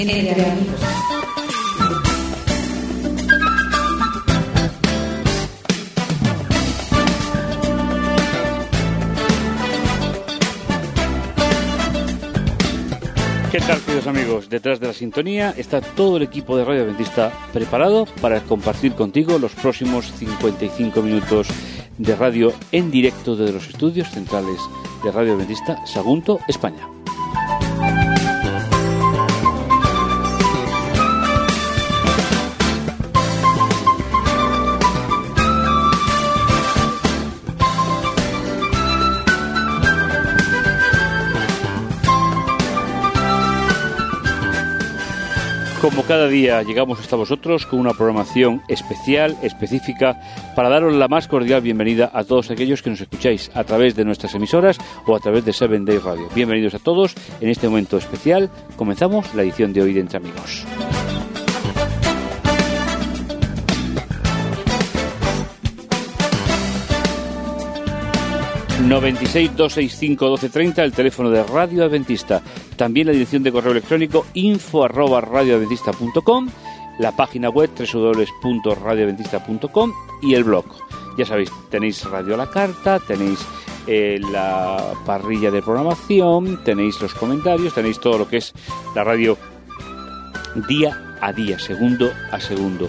Amigos. ¿Qué tal, queridos amigos? Detrás de la sintonía está todo el equipo de Radio Adventista preparado para compartir contigo los próximos 55 minutos de radio en directo desde los estudios centrales de Radio Adventista Sagunto, España. Como cada día llegamos hasta vosotros con una programación especial, específica, para daros la más cordial bienvenida a todos aquellos que nos escucháis a través de nuestras emisoras o a través de Seven Day Radio. Bienvenidos a todos en este momento especial. Comenzamos la edición de hoy de Entre Amigos. ...96-265-1230... ...el teléfono de Radio Adventista... ...también la dirección de correo electrónico... ...info arroba radioadventista.com... ...la página web www.radioadventista.com... ...y el blog... ...ya sabéis, tenéis Radio a la Carta... ...tenéis eh, la parrilla de programación... ...tenéis los comentarios... ...tenéis todo lo que es la radio... ...día a día, segundo a segundo...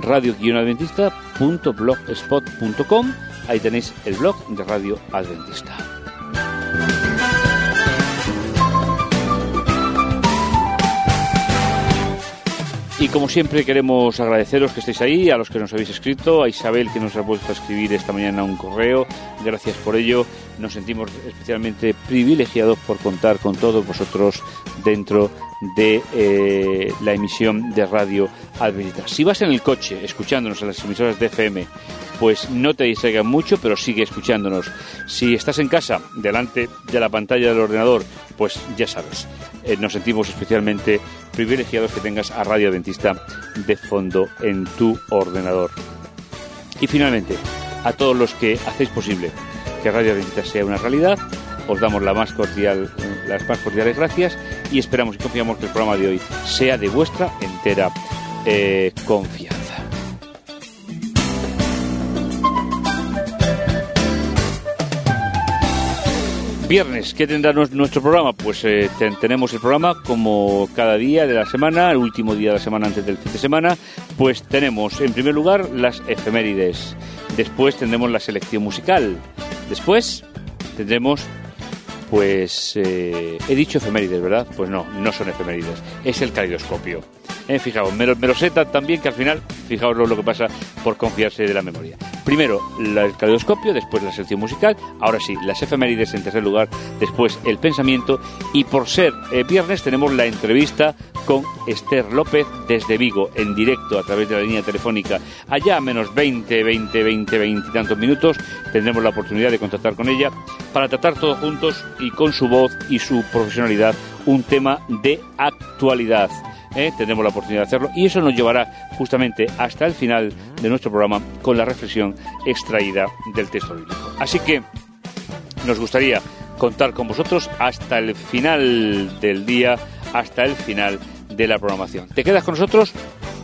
radio-adventista.blogspot.com Ahí tenéis el blog de Radio Adventista. Y como siempre queremos agradeceros que estéis ahí, a los que nos habéis escrito, a Isabel que nos ha vuelto a escribir esta mañana un correo, gracias por ello, nos sentimos especialmente privilegiados por contar con todos vosotros dentro de eh, la emisión de Radio Adventista. Si vas en el coche escuchándonos en las emisoras de FM, pues no te distraigan mucho, pero sigue escuchándonos. Si estás en casa, delante de la pantalla del ordenador, pues ya sabes, eh, nos sentimos especialmente privilegiados que tengas a Radio Adventista de fondo en tu ordenador. Y finalmente, a todos los que hacéis posible que Radio Adventista sea una realidad, os damos la más cordial, las más cordiales gracias y esperamos y confiamos que el programa de hoy sea de vuestra entera eh, confianza. Viernes, ¿qué tendrá nuestro programa? Pues eh, ten- tenemos el programa como cada día de la semana, el último día de la semana antes del fin de semana, pues tenemos en primer lugar las efemérides, después tendremos la selección musical, después tendremos pues eh, he dicho efemérides, ¿verdad? Pues no, no son efemérides, es el caleidoscopio. Eh, fijaos, me lo, me lo sé tan tan bien que al final, fijaos lo, que pasa por confiarse de la memoria. Primero el caleidoscopio, después la sección musical, ahora sí, las efemérides en tercer lugar, después el pensamiento y por ser eh, viernes tenemos la entrevista con Esther López desde Vigo, en directo a través de la línea telefónica. Allá a menos 20, 20, 20, 20 y tantos minutos tendremos la oportunidad de contactar con ella para tratar todos juntos y con su voz y su profesionalidad un tema de actualidad. ¿eh? Tendremos la oportunidad de hacerlo y eso nos llevará justamente hasta el final de nuestro programa con la reflexión extraída del texto bíblico. Así que nos gustaría contar con vosotros hasta el final del día, hasta el final de la programación. ¿Te quedas con nosotros?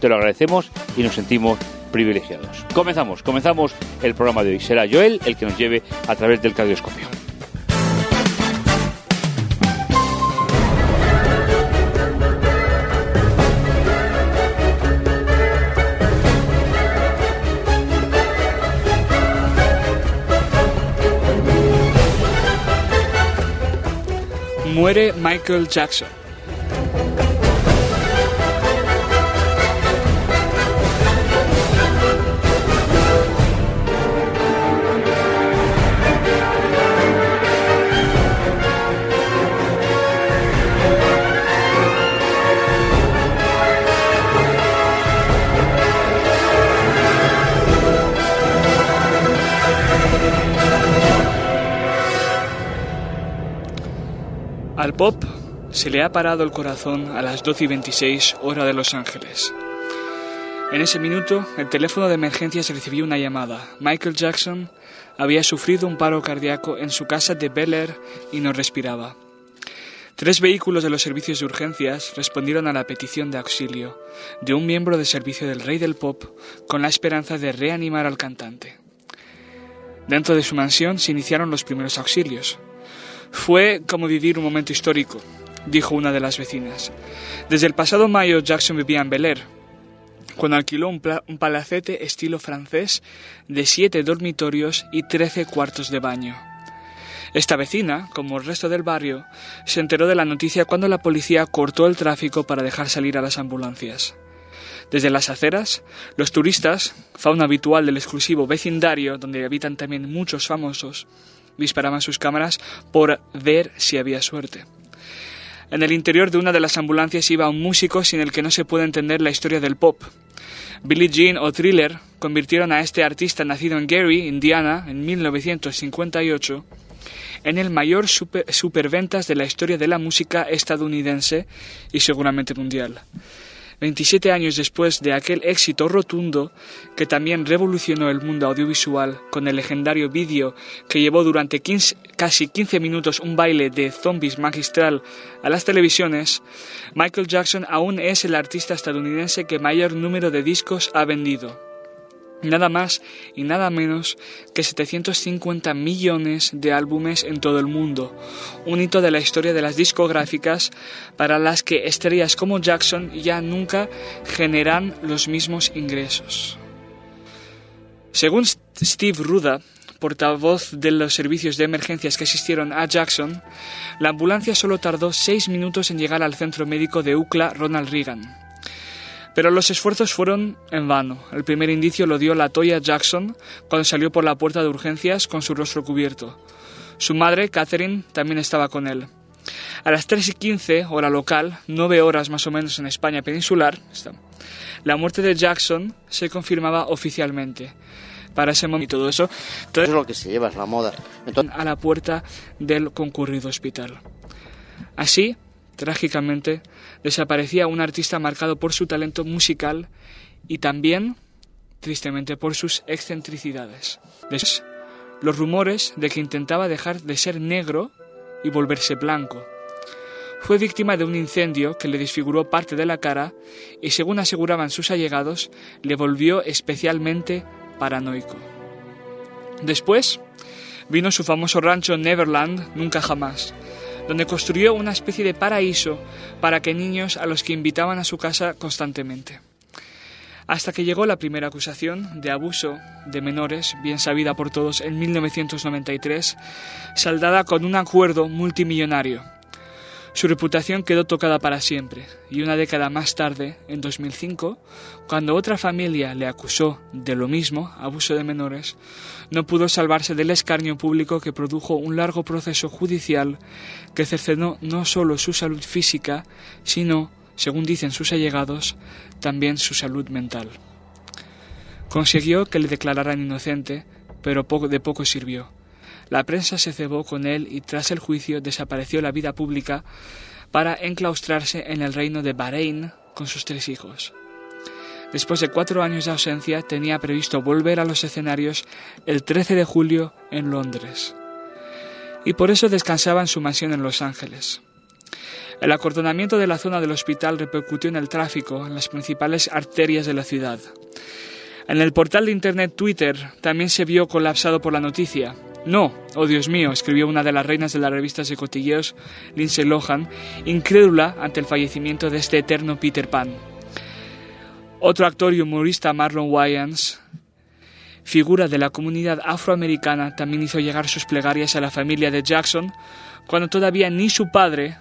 Te lo agradecemos y nos sentimos privilegiados. Comenzamos, comenzamos el programa de hoy. Será Joel el que nos lleve a través del cardioscopio. Muere Michael Jackson. Al pop se le ha parado el corazón a las 12 y 26 hora de Los Ángeles. En ese minuto, el teléfono de emergencias recibió una llamada. Michael Jackson había sufrido un paro cardíaco en su casa de Bel Air y no respiraba. Tres vehículos de los servicios de urgencias respondieron a la petición de auxilio de un miembro de servicio del rey del pop con la esperanza de reanimar al cantante. Dentro de su mansión se iniciaron los primeros auxilios. Fue como vivir un momento histórico, dijo una de las vecinas. Desde el pasado mayo Jackson vivía en Bel Air, cuando alquiló un, palacete estilo francés de siete dormitorios y trece cuartos de baño. Esta vecina, como el resto del barrio, se enteró de la noticia cuando la policía cortó el tráfico para dejar salir a las ambulancias. Desde las aceras, los turistas, fauna habitual del exclusivo vecindario donde habitan también muchos famosos, disparaban sus cámaras por ver si había suerte. En el interior de una de las ambulancias iba un músico sin el que no se puede entender la historia del pop. Billie Jean o Thriller convirtieron a este artista nacido en Gary, Indiana, en 1958, en el mayor superventas de la historia de la música estadounidense y seguramente mundial. 27 años después de aquel éxito rotundo que también revolucionó el mundo audiovisual con el legendario vídeo que llevó durante casi 15 minutos un baile de zombies magistral a las televisiones, Michael Jackson aún es el artista estadounidense que mayor número de discos ha vendido nada más y nada menos que 750 millones de álbumes en todo el mundo, un hito de la historia de las discográficas para las que estrellas como Jackson ya nunca generan los mismos ingresos. Según Steve Ruda, portavoz de los servicios de emergencias que asistieron a Jackson, la ambulancia solo tardó seis minutos en llegar al centro médico de UCLA Ronald Reagan. Pero los esfuerzos fueron en vano. El primer indicio lo dio la Toya Jackson cuando salió por la puerta de urgencias con su rostro cubierto. Su madre, Catherine, también estaba con él. A las 3 y 15, hora local, nueve horas más o menos en España peninsular, la muerte de Jackson se confirmaba oficialmente. Para ese momento y todo eso, todo es lo que se lleva, es la moda. A la puerta del concurrido hospital. Así, trágicamente, desaparecía un artista marcado por su talento musical y también, tristemente, por sus excentricidades. los rumores de que intentaba dejar de ser negro y volverse blanco. Fue víctima de un incendio que le desfiguró parte de la cara y, según aseguraban sus allegados, le volvió especialmente paranoico. Después vino su famoso rancho Neverland, Nunca Jamás, donde construyó una especie de paraíso para que niños a los que invitaban a su casa constantemente. Hasta que llegó la primera acusación de abuso de menores, bien sabida por todos en 1993, saldada con un acuerdo multimillonario su reputación quedó tocada para siempre, y una década más tarde, en 2005, cuando otra familia le acusó de lo mismo, abuso de menores, no pudo salvarse del escarnio público que produjo un largo proceso judicial que cercenó no solo su salud física, sino, según dicen sus allegados, también su salud mental. Consiguió que le declararan inocente, pero de poco sirvió la prensa se cebó con él y tras el juicio desapareció la vida pública para enclaustrarse en el reino de Bahrein con sus tres hijos. Después de cuatro años de ausencia, tenía previsto volver a los escenarios el 13 de julio en Londres. Y por eso descansaba en su mansión en Los Ángeles. El acordonamiento de la zona del hospital repercutió en el tráfico en las principales arterias de la ciudad. En el portal de Internet Twitter también se vio colapsado por la noticia, no, oh Dios mío, escribió una de las reinas de las revistas de cotilleos, Lindsay Lohan, incrédula ante el fallecimiento de este eterno Peter Pan. Otro actor y humorista, Marlon Wayans, figura de la comunidad afroamericana, también hizo llegar sus plegarias a la familia de Jackson, cuando todavía ni su padre,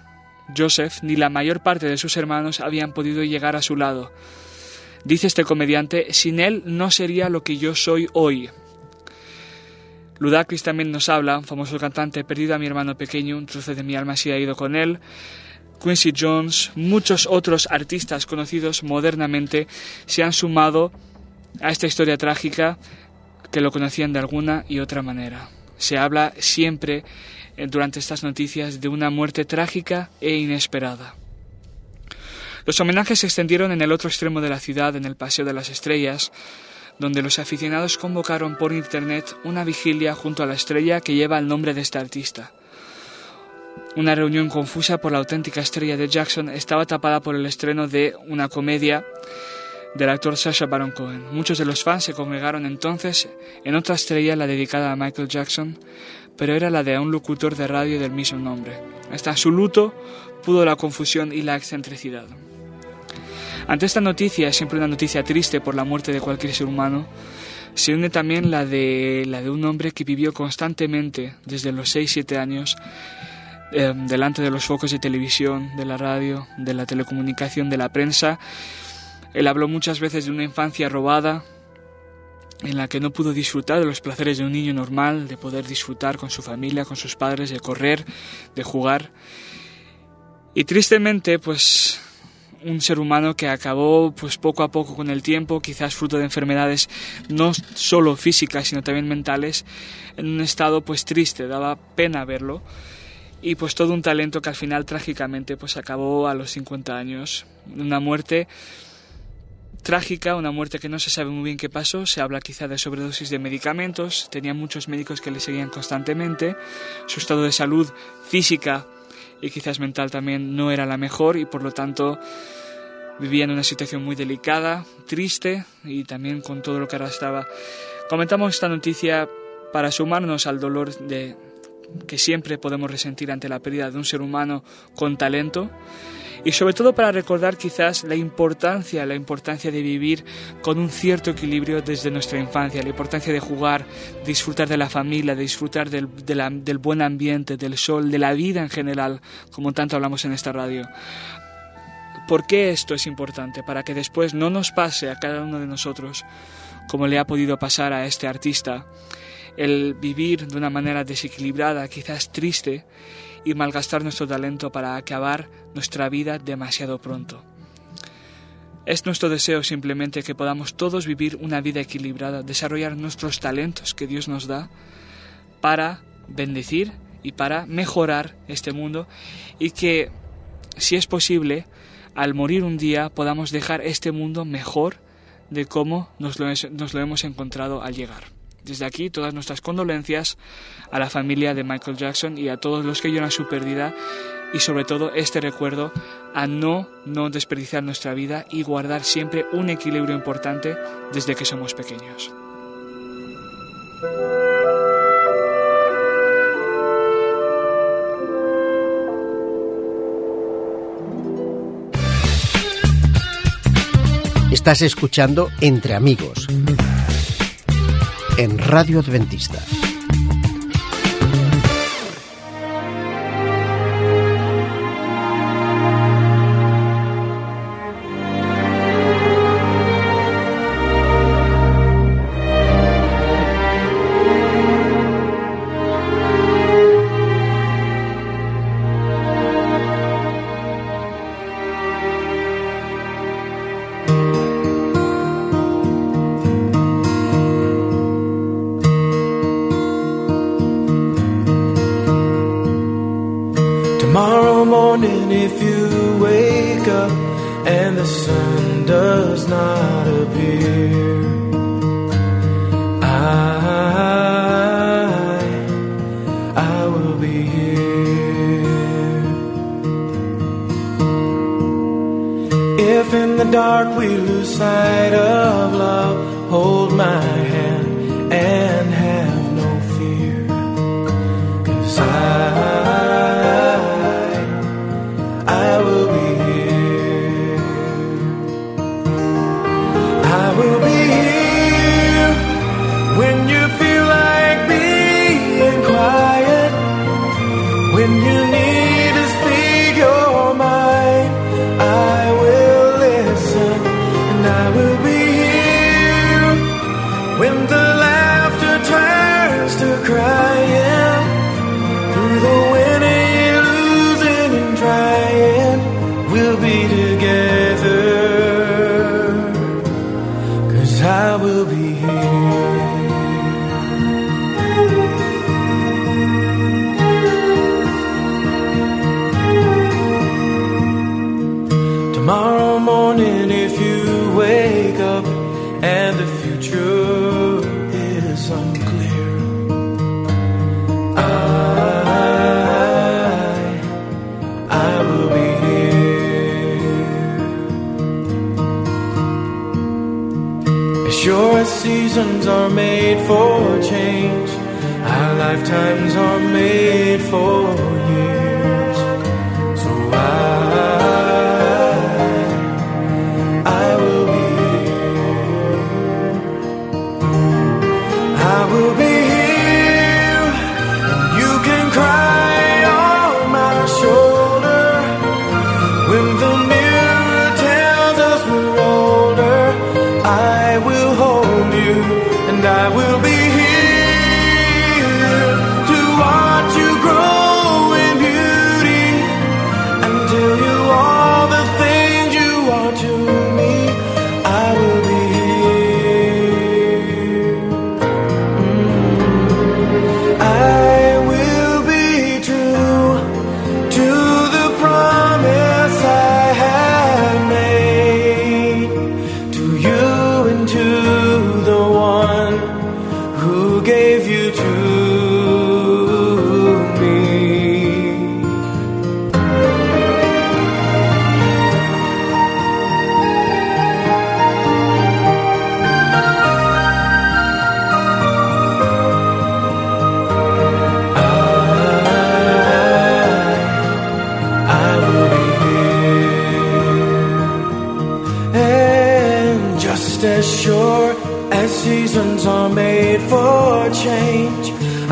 Joseph, ni la mayor parte de sus hermanos habían podido llegar a su lado. Dice este comediante, sin él no sería lo que yo soy hoy. Ludacris también nos habla, famoso cantante, he perdido a mi hermano pequeño, un trozo de mi alma se ha ido con él. Quincy Jones, muchos otros artistas conocidos modernamente se han sumado a esta historia trágica que lo conocían de alguna y otra manera. Se habla siempre eh, durante estas noticias de una muerte trágica e inesperada. Los homenajes se extendieron en el otro extremo de la ciudad, en el Paseo de las Estrellas, donde los aficionados convocaron por internet una vigilia junto a la estrella que lleva el nombre de este artista. una reunión confusa por la auténtica estrella de Jackson estaba tapada por el estreno de una comedia del actor Sacha Baron Cohen. Muchos de los fans se congregaron entonces en otra estrella, la dedicada a Michael Jackson, pero era la de un locutor de radio del mismo nombre. Hasta su luto pudo la confusión y la excentricidad. Ante esta noticia, siempre una noticia triste por la muerte de cualquier ser humano, se une también la de, la de un hombre que vivió constantemente desde los 6-7 años eh, delante de los focos de televisión, de la radio, de la telecomunicación, de la prensa. Él habló muchas veces de una infancia robada, en la que no pudo disfrutar de los placeres de un niño normal, de poder disfrutar con su familia, con sus padres, de correr, de jugar. Y tristemente, pues un ser humano que acabó pues poco a poco con el tiempo, quizás fruto de enfermedades no solo físicas, sino también mentales, en un estado pues triste, daba pena verlo. Y pues todo un talento que al final trágicamente pues acabó a los 50 años, una muerte trágica, una muerte que no se sabe muy bien qué pasó, se habla quizá de sobredosis de medicamentos, tenía muchos médicos que le seguían constantemente, su estado de salud física y quizás mental también no era la mejor y por lo tanto vivía en una situación muy delicada, triste y también con todo lo que arrastraba. Comentamos esta noticia para sumarnos al dolor de que siempre podemos resentir ante la pérdida de un ser humano con talento y sobre todo para recordar quizás la importancia, la importancia de vivir con un cierto equilibrio desde nuestra infancia, la importancia de jugar, disfrutar de la familia, disfrutar del, del buen ambiente, del sol, de la vida en general, como tanto hablamos en esta radio. ¿Por qué esto es importante? Para que después no nos pase a cada uno de nosotros como le ha podido pasar a este artista, el vivir de una manera desequilibrada, quizás triste, y malgastar nuestro talento para acabar nuestra vida demasiado pronto. Es nuestro deseo simplemente que podamos todos vivir una vida equilibrada, desarrollar nuestros talentos que Dios nos da para bendecir y para mejorar este mundo y que, si es posible, al morir un día podamos dejar este mundo mejor de cómo nos lo, nos lo hemos encontrado al llegar. Desde aquí todas nuestras condolencias a la familia de Michael Jackson y a todos los que lloran su pérdida y sobre todo este recuerdo a no no desperdiciar nuestra vida y guardar siempre un equilibrio importante desde que somos pequeños. Estás escuchando Entre Amigos en Radio Adventista.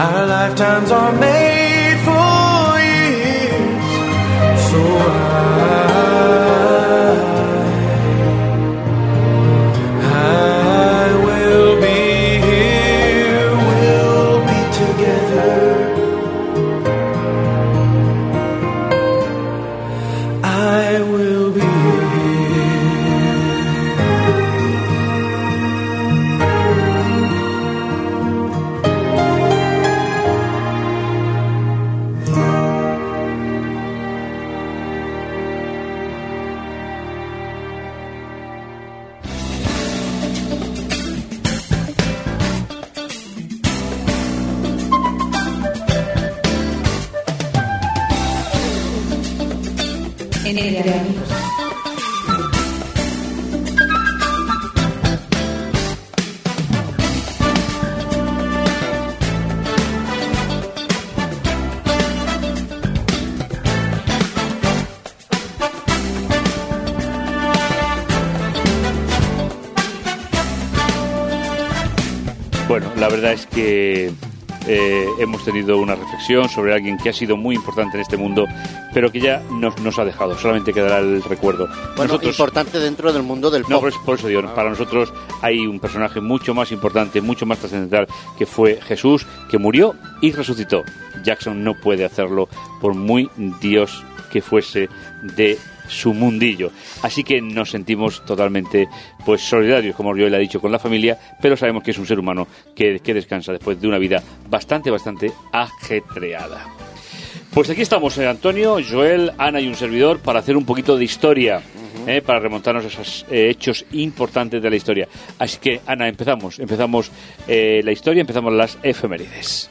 Our lifetimes are reflexión sobre alguien que ha sido muy importante en este mundo, pero que ya nos, nos ha dejado. Solamente quedará el recuerdo. Bueno, Nosotros- importante dentro del mundo del pop. no, por por eso digo, para nosotros hay un personaje mucho más importante, mucho más trascendental, que fue Jesús, que murió y resucitó. Jackson no puede hacerlo por muy Dios que fuese de su mundillo. Así que nos sentimos totalmente pues solidarios, como yo le ha dicho, con la familia, pero sabemos que es un ser humano que, que descansa después de una vida bastante, bastante ajetreada. Pues aquí estamos, eh, Antonio, Joel, Ana y un servidor para hacer un poquito de historia, eh, para remontarnos a esos eh, hechos importantes de la historia. Así que, Ana, empezamos. Empezamos eh, la historia, empezamos las efemérides.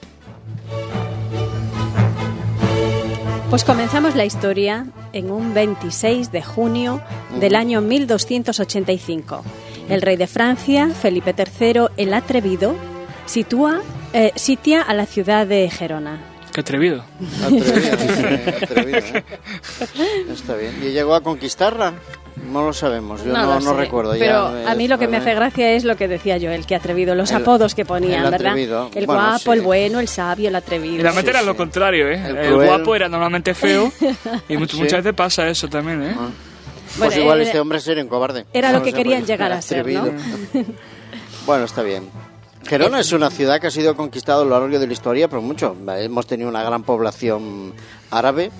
Pues comenzamos la historia en un 26 de junio del año 1285. El rey de Francia, Felipe III el Atrevido, sitúa, eh, sitia a la ciudad de Gerona. Qué atrevido. Atrevido, eh, atrevido, ¿eh? Está bien. ¿Y llegó a conquistarla? No lo sabemos, yo no, recuerdo. Pero eh, a mí lo que me hace gracia es lo que decía yo, el que atrevido, los El- apodos que ponían, el ¿verdad? atrevido. El Bueno, guapo, sí. el bueno, el sabio, el atrevido. Y la mente Sí, era lo contrario, ¿eh? El guapo era normalmente feo y muchas veces pasa eso también, ¿eh? Ah. Pues Bueno, igual era- este hombre sería un cobarde. era lo que querían llegar a ser, ¿no? bueno, está bien. Gerona es una ciudad que ha sido conquistada a lo largo de la historia por mucho. Hemos tenido una gran población árabe,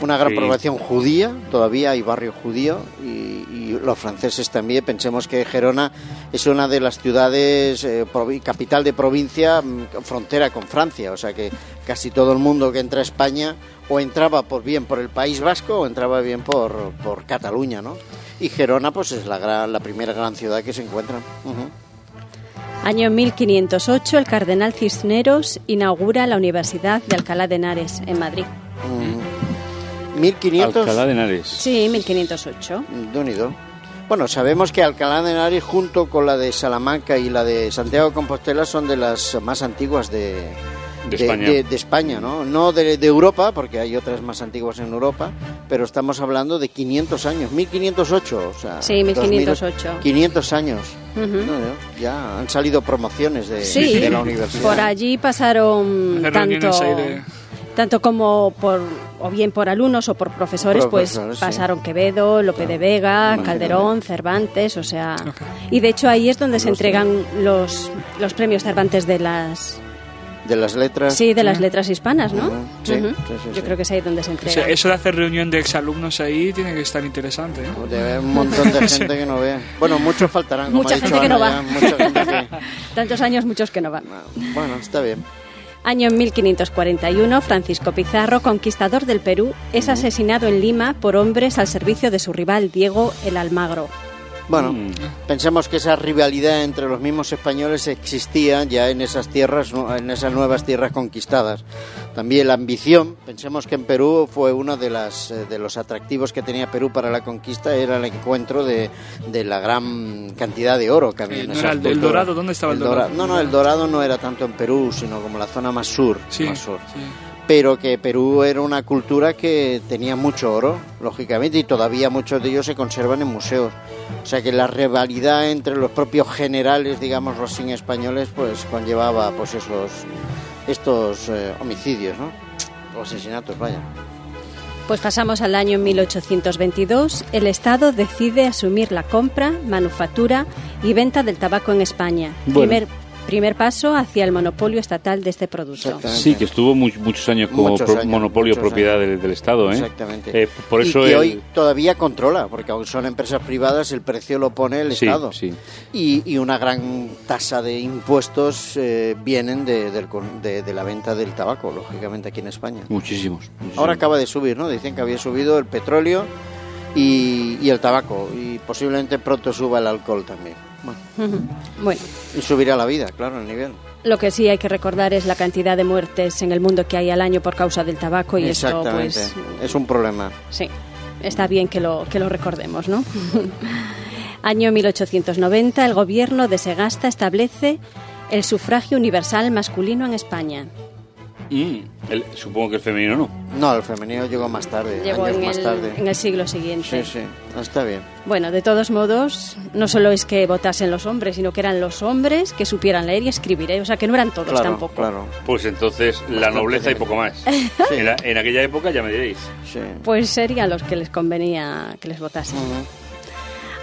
una gran Sí. población judía, todavía hay barrio judío y, y los franceses también. Pensemos que Gerona es una de las ciudades, eh, capital de provincia, mm, frontera con Francia, o sea que casi todo el mundo que entra a España o entraba por bien por el País Vasco o entraba bien por, por Cataluña, ¿no? Y Gerona pues es la, gran- la primera gran ciudad que se encuentra. Año 1508, el cardenal Cisneros inaugura la Universidad de Alcalá de Henares, en Madrid. Mm. 1500 Alcalá de Henares. Sí, 1508. de unido. Bueno, sabemos que Alcalá de Henares junto con la de Salamanca y la de Santiago de Compostela son de las más antiguas de, De España. de- de España, ¿no? No de, de Europa, porque hay otras más antiguas en Europa, pero estamos hablando de 500 años, 1508, o sea... Sí, 1508. 2000, 500 años. No, ya han salido promociones de, Sí, de la universidad. por allí pasaron tanto, tanto como por o bien por alumnos o por profesores, Profesores, pues sí. pasaron Quevedo, Lope de Vega, Imagínate. Calderón, Cervantes, o sea, y de hecho ahí es donde se entregan los los premios Cervantes de las De las letras. sí de las letras hispanas, ¿no? Sí, Ujú. sí, sí, Yo sí. creo que es ahí donde se O sea, eso de hacer reunión de exalumnos ahí tiene que estar interesante. ¿eh? De haber un montón de gente que no vea. Bueno, muchos faltarán. Como Mucha ha dicho gente que no va. ya, mucha gente que- Tantos años, muchos que no van. Bueno, está bien. Año 1541, Francisco Pizarro, conquistador del Perú, es asesinado en Lima por hombres al servicio de su rival Diego el Almagro. Bueno, Mm. pensemos que esa rivalidad entre los mismos españoles existía ya en esas tierras, en esas nuevas tierras conquistadas. También la ambición, pensemos que en Perú fue uno de, las, eh, de los atractivos que tenía Perú para la conquista, era el encuentro de, de la gran cantidad de oro que había Eh, en ¿no esas era el- el. Dorado? ¿Dónde estaba el Dorado? No, no, el Dorado no era tanto en Perú, sino como la zona más sur. Sí, más sur sí. Pero que Perú era una cultura que tenía mucho oro, lógicamente, y todavía muchos de ellos se conservan en museos. O sea que la rivalidad entre los propios generales, digamos, los sin españoles, pues conllevaba pues esos estos eh, homicidios, ¿no? O asesinatos, vaya. Pues pasamos al año 1822. El Estado decide asumir la compra, manufactura y venta del tabaco en España. Bueno. Primer, primer paso hacia el monopolio estatal de este producto. Sí, que estuvo mu- muchos años como Muchos pro- años, monopolio propiedad del, del Estado. ¿eh? Exactamente. Eh, por eso y que el- hoy todavía controla, porque aunque son empresas privadas, el precio lo pone el Sí, Estado. sí. Y, y una gran tasa de impuestos eh, vienen de, del con- de- de la venta del tabaco, lógicamente, aquí en España. muchísimos. muchísimos. Ahora acaba de subir, ¿no? Dicen que había subido el petróleo y, y el tabaco, y posiblemente pronto suba el alcohol también. Bueno, y subirá la vida, claro, el nivel. lo que sí hay que recordar es la cantidad de muertes en el mundo que hay al año por causa del tabaco y esto Exactamente. pues Es un problema. Sí, está bien que lo, que lo recordemos, ¿no? Año 1890, el gobierno de Segasta establece el sufragio universal masculino en España. Mm, el- supongo que el femenino no. No, el femenino llegó más tarde, Llegó años en más el, tarde. en el siglo siguiente. Sí, sí, está bien. Bueno, de todos modos, no solo es que votasen los hombres, sino que eran los hombres que supieran leer y escribir, ¿eh? o sea que no eran todos Claro, tampoco. claro. Pues entonces la Bastante nobleza y poco más. En, la- en aquella época ya me diréis. Sí. Pues serían los que les convenía que les votasen. Ujú.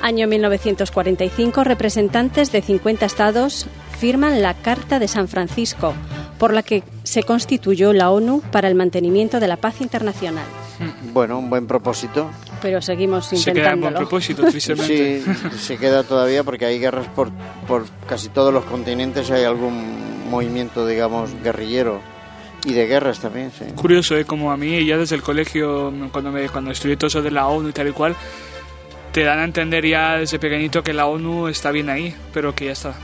Año 1945, representantes de 50 estados firman la Carta de San Francisco, por la que se constituyó la ONU para el mantenimiento de la paz internacional. Bueno, un buen propósito. Pero seguimos Se queda en buen intentándolo. propósito, tristemente. Sí, se queda todavía porque hay guerras por, por casi todos los continentes, hay algún movimiento, digamos, guerrillero. Y de guerras también, sí. Curioso, ¿eh? Como a mí, ya desde el colegio, cuando, me, cuando estudié todo eso de la ONU y tal y cual, te dan a entender ya desde pequeñito que la ONU está bien ahí, pero que ya está.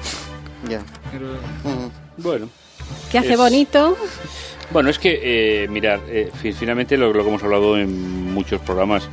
Ya. Pero- Ujú. Bueno. Que hace Es- bonito. Bueno, es que, eh, mirad, eh, fi- finalmente lo, lo que hemos hablado en muchos programas,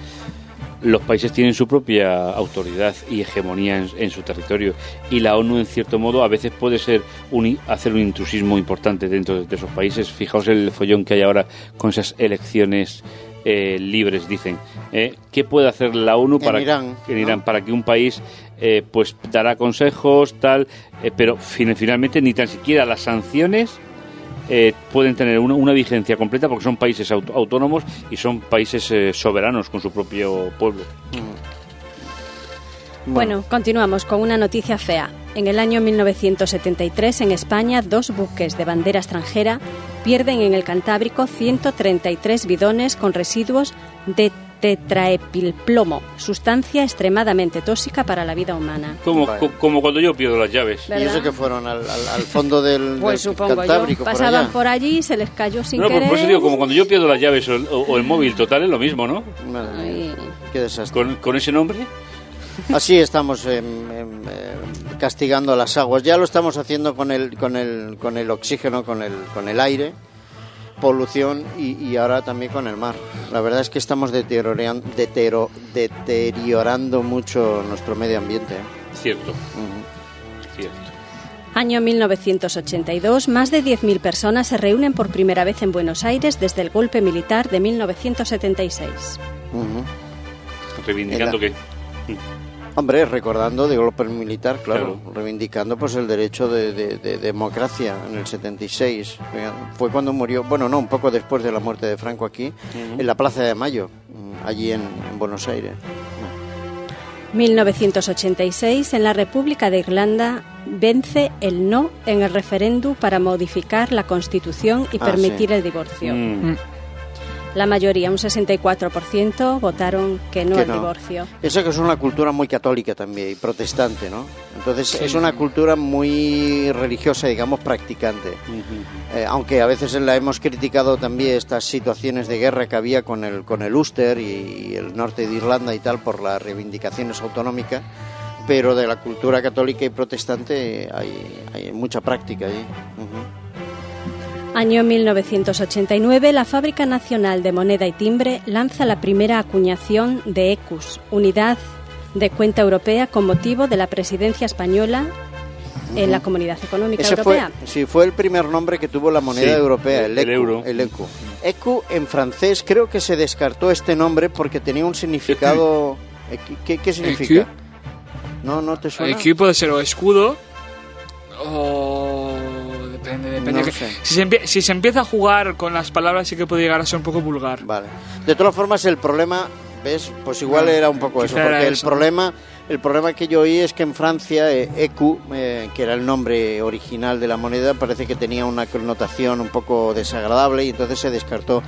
los países tienen su propia autoridad y hegemonía en, en su territorio y la ONU, en cierto modo, a veces puede ser un, i- hacer un intrusismo importante dentro de, de esos países. Fijaos el follón que hay ahora con esas elecciones eh, libres, dicen. ¿eh? ¿Qué puede hacer la ONU En para, Irán, en ¿no? Irán para que un país eh, pues dará consejos, tal, eh, pero fin- finalmente ni tan siquiera las sanciones eh, pueden tener una, vigencia completa porque son países aut- autónomos y son países eh, soberanos con su propio pueblo. Bueno, continuamos con una noticia fea. En el año 1973, en España, dos buques de bandera extranjera pierden en el Cantábrico 133 bidones con residuos de tetraepilplomo, sustancia extremadamente tóxica para la vida humana. Como, Vale. co- como cuando yo pierdo las llaves. Y ¿Verdad? eso que fueron al, al- al fondo del, Pues del supongo Cantábrico, yo. por Pasaban allá. por allí, se les cayó sin No, por, querer. por eso digo, como cuando yo pierdo las llaves o, el- o- o el móvil total es lo mismo, ¿no? Madre mía, Ay. qué desastre. Con, con ese nombre. Así estamos em, em, eh, castigando las aguas. Ya lo estamos haciendo con el, con el, con el oxígeno, con el, con el aire. Polución y, y ahora también con el mar. La verdad es que estamos deterioran- detero- deteriorando mucho nuestro medio ambiente. ¿eh? Cierto, Ujú. cierto. Año 1982, más de 10.000 personas se reúnen por primera vez en Buenos Aires desde el golpe militar de 1976. Ujú. Reivindicando que... Hombre, recordando de golpe militar, claro, Claro. reivindicando pues el derecho de, de- de democracia en el 76. Fue cuando murió, bueno, no, un poco después de la muerte de Franco aquí, en la Plaza de Mayo, mm, allí en, en Buenos Aires. 1986, en la República de Irlanda, vence el no en el referéndum para modificar la Constitución y Ah, permitir sí. el divorcio. Mm. La mayoría, un 64%, votaron que no Que al no. divorcio. Eso que es una cultura muy católica también y protestante, ¿no? Entonces es una cultura muy religiosa, digamos, practicante. Eh, aunque a veces la hemos criticado también estas situaciones de guerra que había con el, con el Ulster y, y el norte de Irlanda y tal por las reivindicaciones autonómicas, pero de la cultura católica y protestante hay, hay mucha práctica allí. Ujú. Año 1989, la Fábrica Nacional de Moneda y Timbre lanza la primera acuñación de ECUS, Unidad de Cuenta Europea, con motivo de la presidencia española en la Comunidad Económica Ese fue, Europea. sí, fue el primer nombre que tuvo la moneda Sí, europea, el, el ECU, euro. el ECU. ECU en francés creo que se descartó este nombre porque tenía un significado... ¿Qué, qué significa? No, no te suena. Aquí puede ser o escudo o... Depende, depende. No que- si, se empie- si se empieza a jugar con las palabras sí que puede llegar a ser un poco vulgar. Vale. De todas formas, el problema, ¿ves? Pues igual Ah, era un poco eso, porque el eso. problema, el problema que yo oí es que en Francia eh, ECU, eh, que era el nombre original de la moneda, parece que tenía una connotación un poco desagradable y entonces se descartó.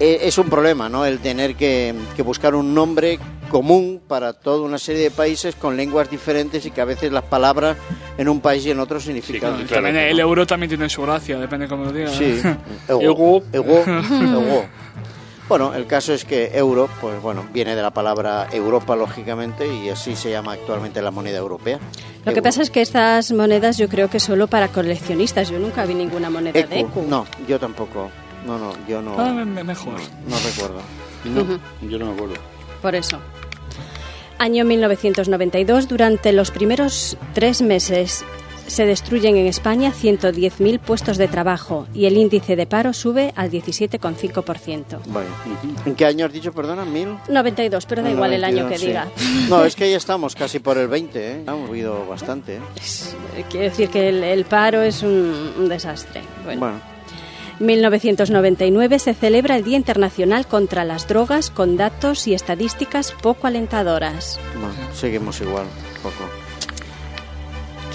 Eh, es un problema, ¿no? El tener que, que buscar un nombre común para toda una serie de países con lenguas diferentes y que a veces las palabras en un país y en otro significan claro, También diferente, el euro también tiene su gracia, depende cómo lo digas. Sí, ego, ego, ego. Bueno, el caso es que euro, pues bueno, viene de la palabra Europa, lógicamente, y así se llama actualmente la moneda europea. Lo que pasa es que estas monedas yo creo que solo para coleccionistas. Yo nunca vi ninguna moneda de ECU. No, yo tampoco. No, no, yo no, Ah, me- me- mejor. no recuerdo. No, yo no me acuerdo. Por eso. Año 1992, durante los primeros tres meses se destruyen en España 110.000 puestos de trabajo y el índice de paro sube al 17,5%. Vale. ¿En qué año has dicho, perdona? ¿Mil? 92, pero da igual el año 92, que sí. diga. No, es que ya estamos casi por el 20, ¿eh? Hemos oído bastante, ¿eh? Quiere decir que el, el paro es un, un desastre. Bueno. Bueno, 1999 se celebra el Día Internacional contra las Drogas con datos y estadísticas poco alentadoras. bueno, seguimos igual, poco.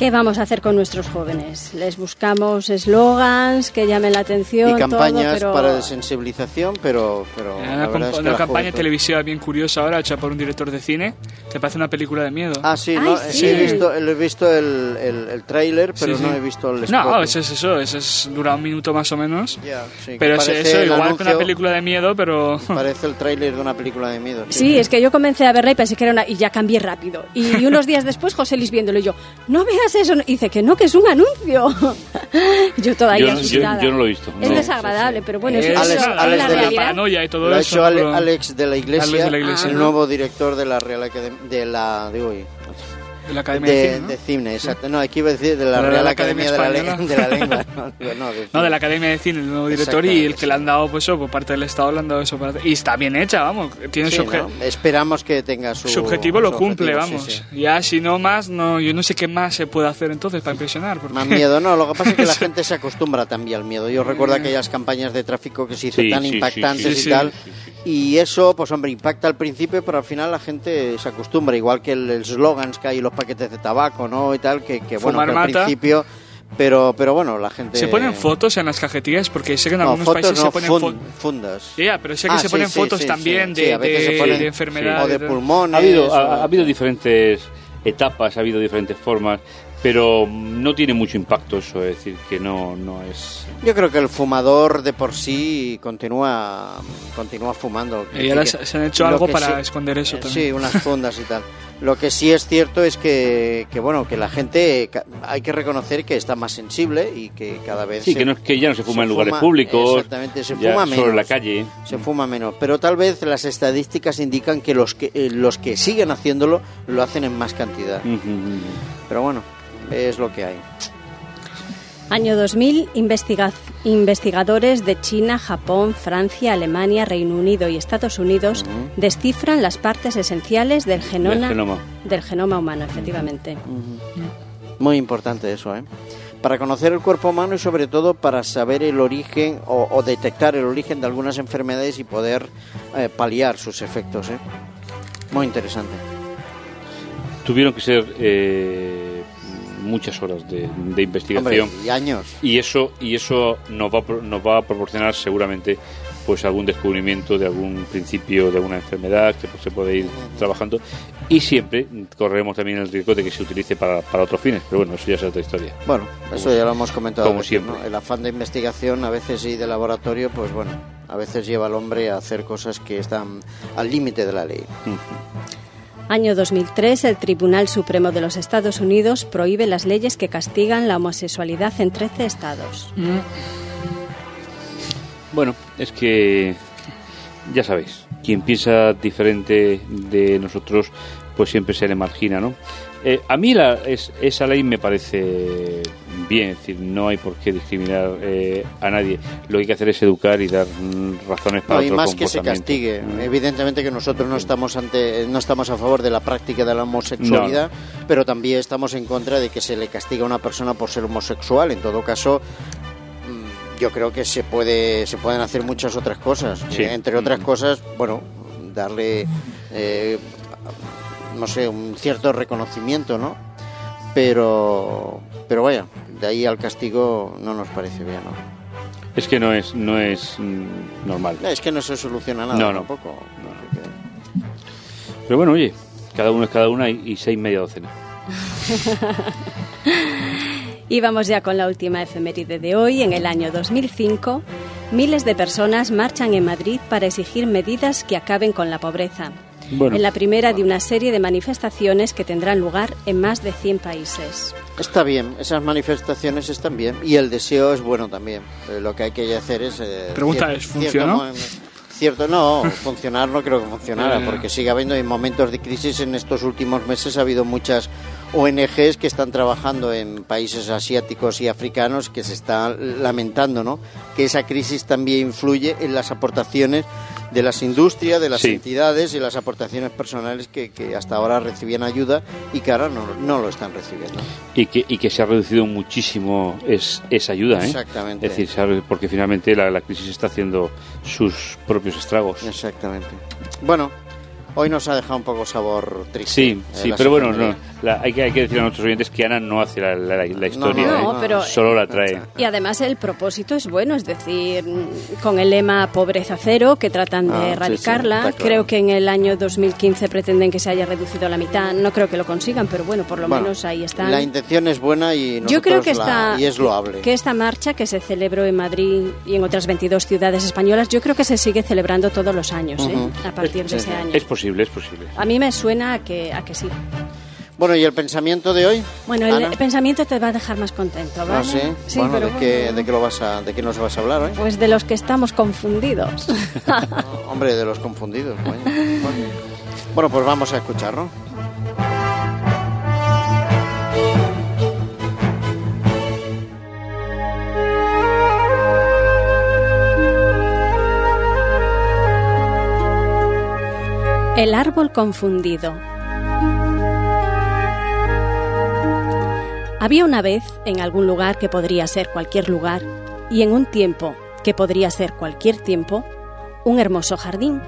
¿Qué vamos a hacer con nuestros jóvenes? Les buscamos eslogans que llamen la atención. Y campañas todo, pero... para desensibilización, pero, pero la una, verdad comp- es que una la campaña juventud- televisiva bien curiosa ahora hecha por un director de cine que parece una película de miedo. Ah, sí, Ay, no, sí. sí, he visto, he visto el, el, el tráiler, pero Sí, no he visto el no, spot. eso es eso, eso es, dura un minuto más o menos. Que pero es eso, igual que anuncio- una película de miedo, pero... Parece el tráiler de una película de miedo. Sí, es que yo comencé a verla y pensé que era una... Y ya cambié rápido. Y unos días después José Luis viéndolo y yo, no veas eso. Y dice que no, que es un anuncio. yo todavía Yo, no- yo- asustada. yo no lo he visto. Es no. desagradable, pero bueno, Es eso Alex- es Alex la de la paranoia y todo Lo ha eso. hecho Ale- pero- Alex de la Iglesia, Alex de la Iglesia, el nuevo director de la Real Academia de la de hoy, de la Academia de, de, Cine, ¿no? de cine, exacto. No, aquí iba a decir de la Real Academia Academia, de, la, de Lengua. No, digo, no, de No, cine. de la Academia de Cine, el nuevo director y el que le han dado, pues eso, por parte del Estado le han dado eso. para- Y está bien hecha, vamos. Tiene Sí, su, obje- ¿no? Esperamos que tenga su, su objetivo, lo su cumple, objetivo, vamos. sí, sí. Ya, si no más, no, yo no sé qué más se puede hacer entonces para impresionar. Porque... Más miedo, no, lo que pasa es que la gente se acostumbra también al miedo. Yo recuerdo aquellas campañas de tráfico que se hizo Sí, tan sí, sí, impactantes sí, y sí. tal. Y eso, pues hombre, impacta al principio, pero al final la gente se acostumbra, igual que el el slogans que hay, los paquetes de tabaco, ¿no? Y tal, que, que bueno, que al principio... Pero, pero bueno, la gente... Se ponen fotos en las cajetillas porque sé que en No, algunos fotos países no, se ponen fun- fotos. fundas. Ya, pero sé que Ah, se ponen sí, fotos sí, también sí, de, sí, a veces de- se ponen- de enfermedades. O de pulmones. Ha habido, o- ha, ha habido diferentes etapas, ha habido diferentes formas, pero no tiene mucho impacto eso, es decir, que no, no es... Yo creo que el fumador de por sí continúa continúa fumando. Y ahora se han hecho algo para sí- esconder eso eh, también. Sí, unas fundas y tal. Lo que sí es cierto es que, que, bueno, que la gente hay que reconocer que está más sensible y que cada vez Sí, se- que, no, que ya no se fuma se en lugares fuma- públicos, Exactamente, se fuma menos. en la calle. Se fuma menos, pero tal vez las estadísticas indican que los que eh, los que siguen haciéndolo lo hacen en más cantidad. Pero bueno, es lo que hay. Año 2000, investiga- investigadores de China, Japón, Francia, Alemania, Reino Unido y Estados Unidos descifran las partes esenciales del genoma, Del genoma. del genoma humano, efectivamente. Muy importante eso, ¿eh? Para conocer el cuerpo humano y sobre todo para saber el origen o, o detectar el origen de algunas enfermedades y poder eh, paliar sus efectos, ¿eh? Muy interesante. Tuvieron que ser eh, muchas horas de, de Hombre, investigación. y años. y eso y eso nos va nos va a proporcionar seguramente pues algún descubrimiento de algún principio de alguna enfermedad que pues, se puede ir trabajando y siempre corremos también el riesgo de que se utilice para, para otros fines pero bueno eso ya es otra historia Bueno, eso ya lo hemos comentado. como veces, siempre. ¿no? El afán de investigación a veces y de laboratorio, pues bueno, a veces lleva al hombre a hacer cosas que están al límite de la ley. Año 2003, el Tribunal Supremo de los Estados Unidos prohíbe las leyes que castigan la homosexualidad en 13 estados. bueno es que ya sabéis quien piensa diferente de nosotros pues siempre se le margina no Eh, a mí la, es- esa ley me parece bien, es decir, no hay por qué discriminar eh, a nadie. Lo que hay que hacer es educar y dar mm, razones para No, y otro más que se castigue. Mm. Evidentemente que nosotros no estamos ante, no estamos a favor de la práctica de la homosexualidad, pero también estamos en contra de que se le castiga a una persona por ser homosexual. En todo caso, mm, yo creo que se puede, se pueden hacer muchas otras cosas. Sí. Eh, entre otras cosas, bueno, darle, eh, no sé, un cierto reconocimiento, ¿no? Pero, pero vaya, de ahí al castigo no nos parece bien, ¿no? Es que no es, no es mm, normal. Es que no se soluciona nada No, no. tampoco. Que- Pero bueno, oye, cada uno es cada una y, y seis media docena. Y vamos ya con la última efeméride de hoy. En el año 2005, miles de personas marchan en Madrid para exigir medidas que acaben con la pobreza. Bueno. En la primera de una serie de manifestaciones que tendrán lugar en más de 100 países. Está bien, esas manifestaciones están bien y el deseo es bueno también. Eh, lo que hay que hacer es... eh, Pregunta cier- es, ¿funcionó? Cierto, no, funcionar no creo que funcionara, Ya. porque sigue habiendo en momentos de crisis en estos últimos meses ha habido muchas ONGs que están trabajando en países asiáticos y africanos que se están lamentando, ¿no? Que esa crisis también influye en las aportaciones de las industrias, de las Sí. entidades y las aportaciones personales que, que hasta ahora recibían ayuda y que ahora no, no lo están recibiendo. Y que, y que se ha reducido muchísimo es, esa ayuda, ¿eh? Exactamente. Es decir, porque finalmente la, la crisis está haciendo sus propios estragos. Exactamente. Bueno, hoy nos ha dejado un poco sabor triste. Sí, eh, sí, pero bueno, no, la- hay, que, hay que decir a nuestros oyentes que Ana no hace la, la- la historia, no, ¿eh? no, pero- solo la trae. Y además el propósito es bueno, es decir, con el lema pobreza cero, que tratan Ah, sí, de sí, erradicarla. está claro. Creo que en el año 2015 pretenden que se haya reducido a la mitad. No creo que lo consigan, pero bueno, por lo Bueno, menos ahí están. La intención es buena y Yo creo que la- esta, y es loable. que esta marcha que se celebró en Madrid y en otras 22 ciudades españolas, yo creo que se sigue celebrando todos los años, ¿eh? Ujú. a partir de Sí, ese sí. año. Es posible, es posible. A mí me suena a que, a que sí. Bueno, ¿y el pensamiento de hoy? Bueno, el Ana? pensamiento te va a dejar más contento, ¿vale? Ah, sí. Sí, bueno, pero ¿de, qué, bueno. ¿de qué lo vas a, de qué nos vas a hablar hoy? Pues de los que estamos confundidos. Hombre, de los confundidos. Bueno. Bueno, pues vamos a escuchar, ¿no? El árbol confundido. Había una vez, en algún lugar que podría ser cualquier lugar, y en un tiempo que podría ser cualquier tiempo, un hermoso jardín,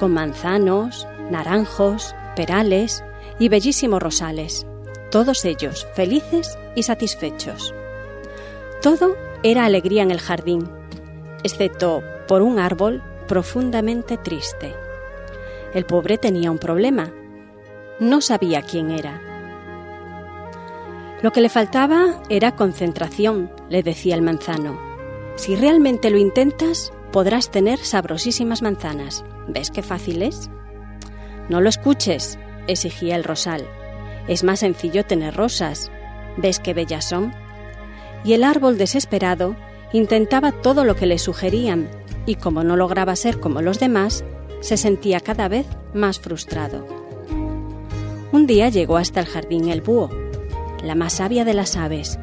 con manzanos, naranjos, perales y bellísimos rosales, todos ellos felices y satisfechos. Todo era alegría en el jardín, excepto por un árbol profundamente triste. El pobre tenía un problema. No sabía quién era. Lo que le faltaba era concentración, le decía el manzano. Si realmente lo intentas, podrás tener sabrosísimas manzanas. ¿Ves qué fácil es? No lo escuches, exigía el rosal. Es más sencillo tener rosas. ¿Ves qué bellas son? Y el árbol desesperado intentaba todo lo que le sugerían y como no lograba ser como los demás, se sentía cada vez más frustrado. Un día llegó hasta el jardín el búho, la más sabia de las aves,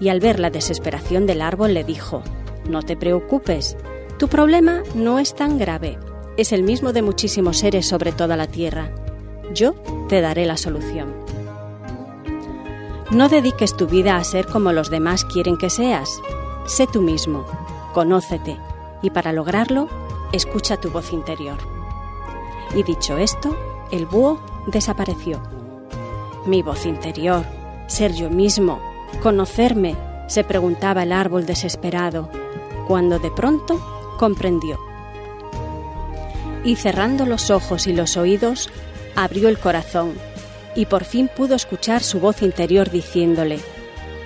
y al ver la desesperación del árbol le dijo, No te preocupes, tu problema no es tan grave, es el mismo de muchísimos seres sobre toda la tierra. Yo te daré la solución. No dediques tu vida a ser como los demás quieren que seas. Sé tú mismo, conócete y para lograrlo, escucha tu voz interior. Y dicho esto, el búho desapareció. Mi voz interior, ser yo mismo, conocerme, se preguntaba el árbol desesperado, cuando de pronto comprendió. Y cerrando los ojos y los oídos, abrió el corazón y por fin pudo escuchar su voz interior diciéndole,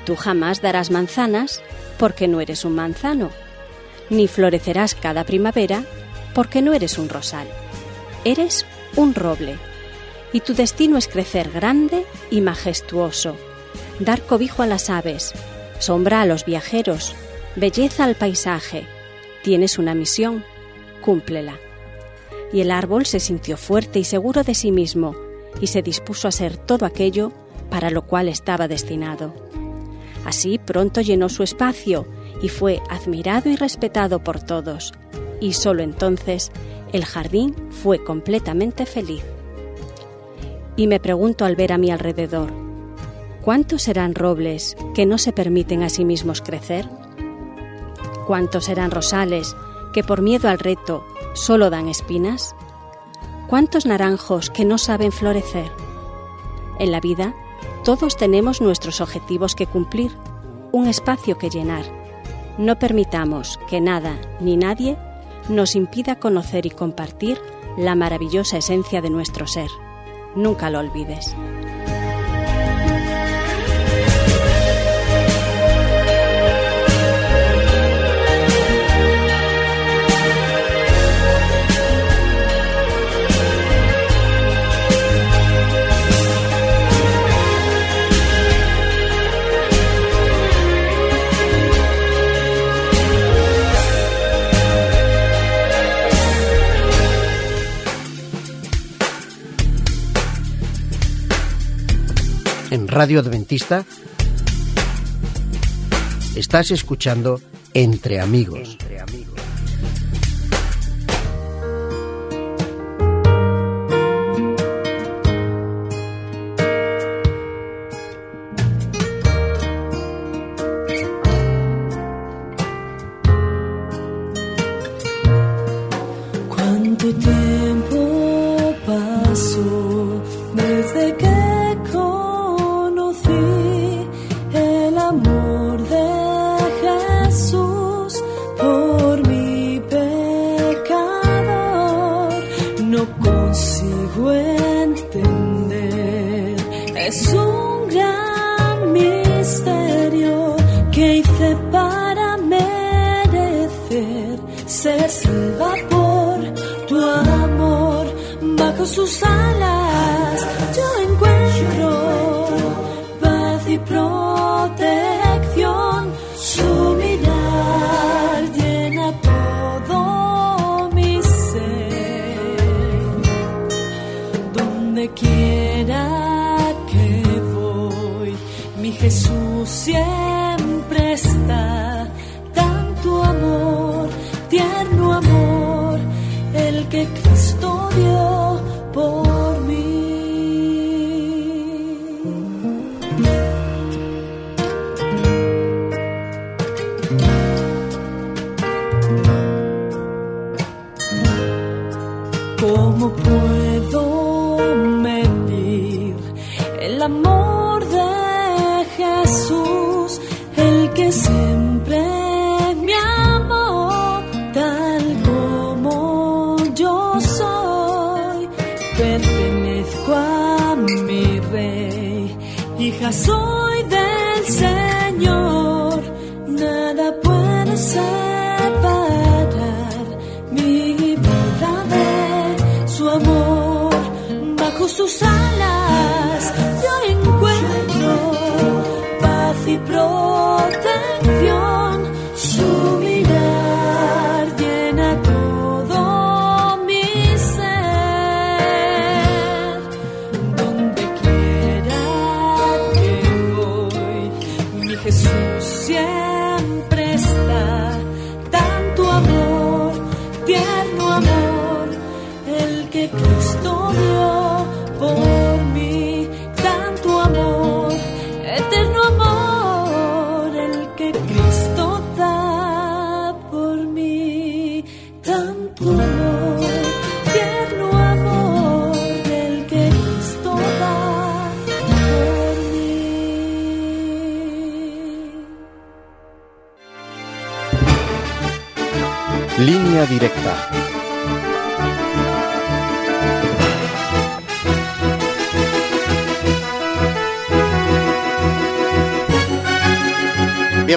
Tú jamás darás manzanas porque no eres un manzano, ni florecerás cada primavera porque no eres un rosal, eres un roble, y tu destino es crecer grande y majestuoso, dar cobijo a las aves, sombra a los viajeros, belleza al paisaje. Tienes una misión, cúmplela. Y el árbol se sintió fuerte y seguro de sí mismo, y se dispuso a ser todo aquello para lo cual estaba destinado. Así pronto llenó su espacio y fue admirado y respetado por todos, y sólo entonces el jardín fue completamente feliz. Y me pregunto al ver a mi alrededor, ¿cuántos serán robles que no se permiten a sí mismos crecer? ¿Cuántos serán rosales que por miedo al reto solo dan espinas? ¿Cuántos naranjos que no saben florecer? En la vida, todos tenemos nuestros objetivos que cumplir, un espacio que llenar. No permitamos que nada ni nadie nos impida conocer y compartir la maravillosa esencia de nuestro ser. Nunca lo olvides. En Radio Adventista estás escuchando Entre Amigos. ¿Cuánto Sus alas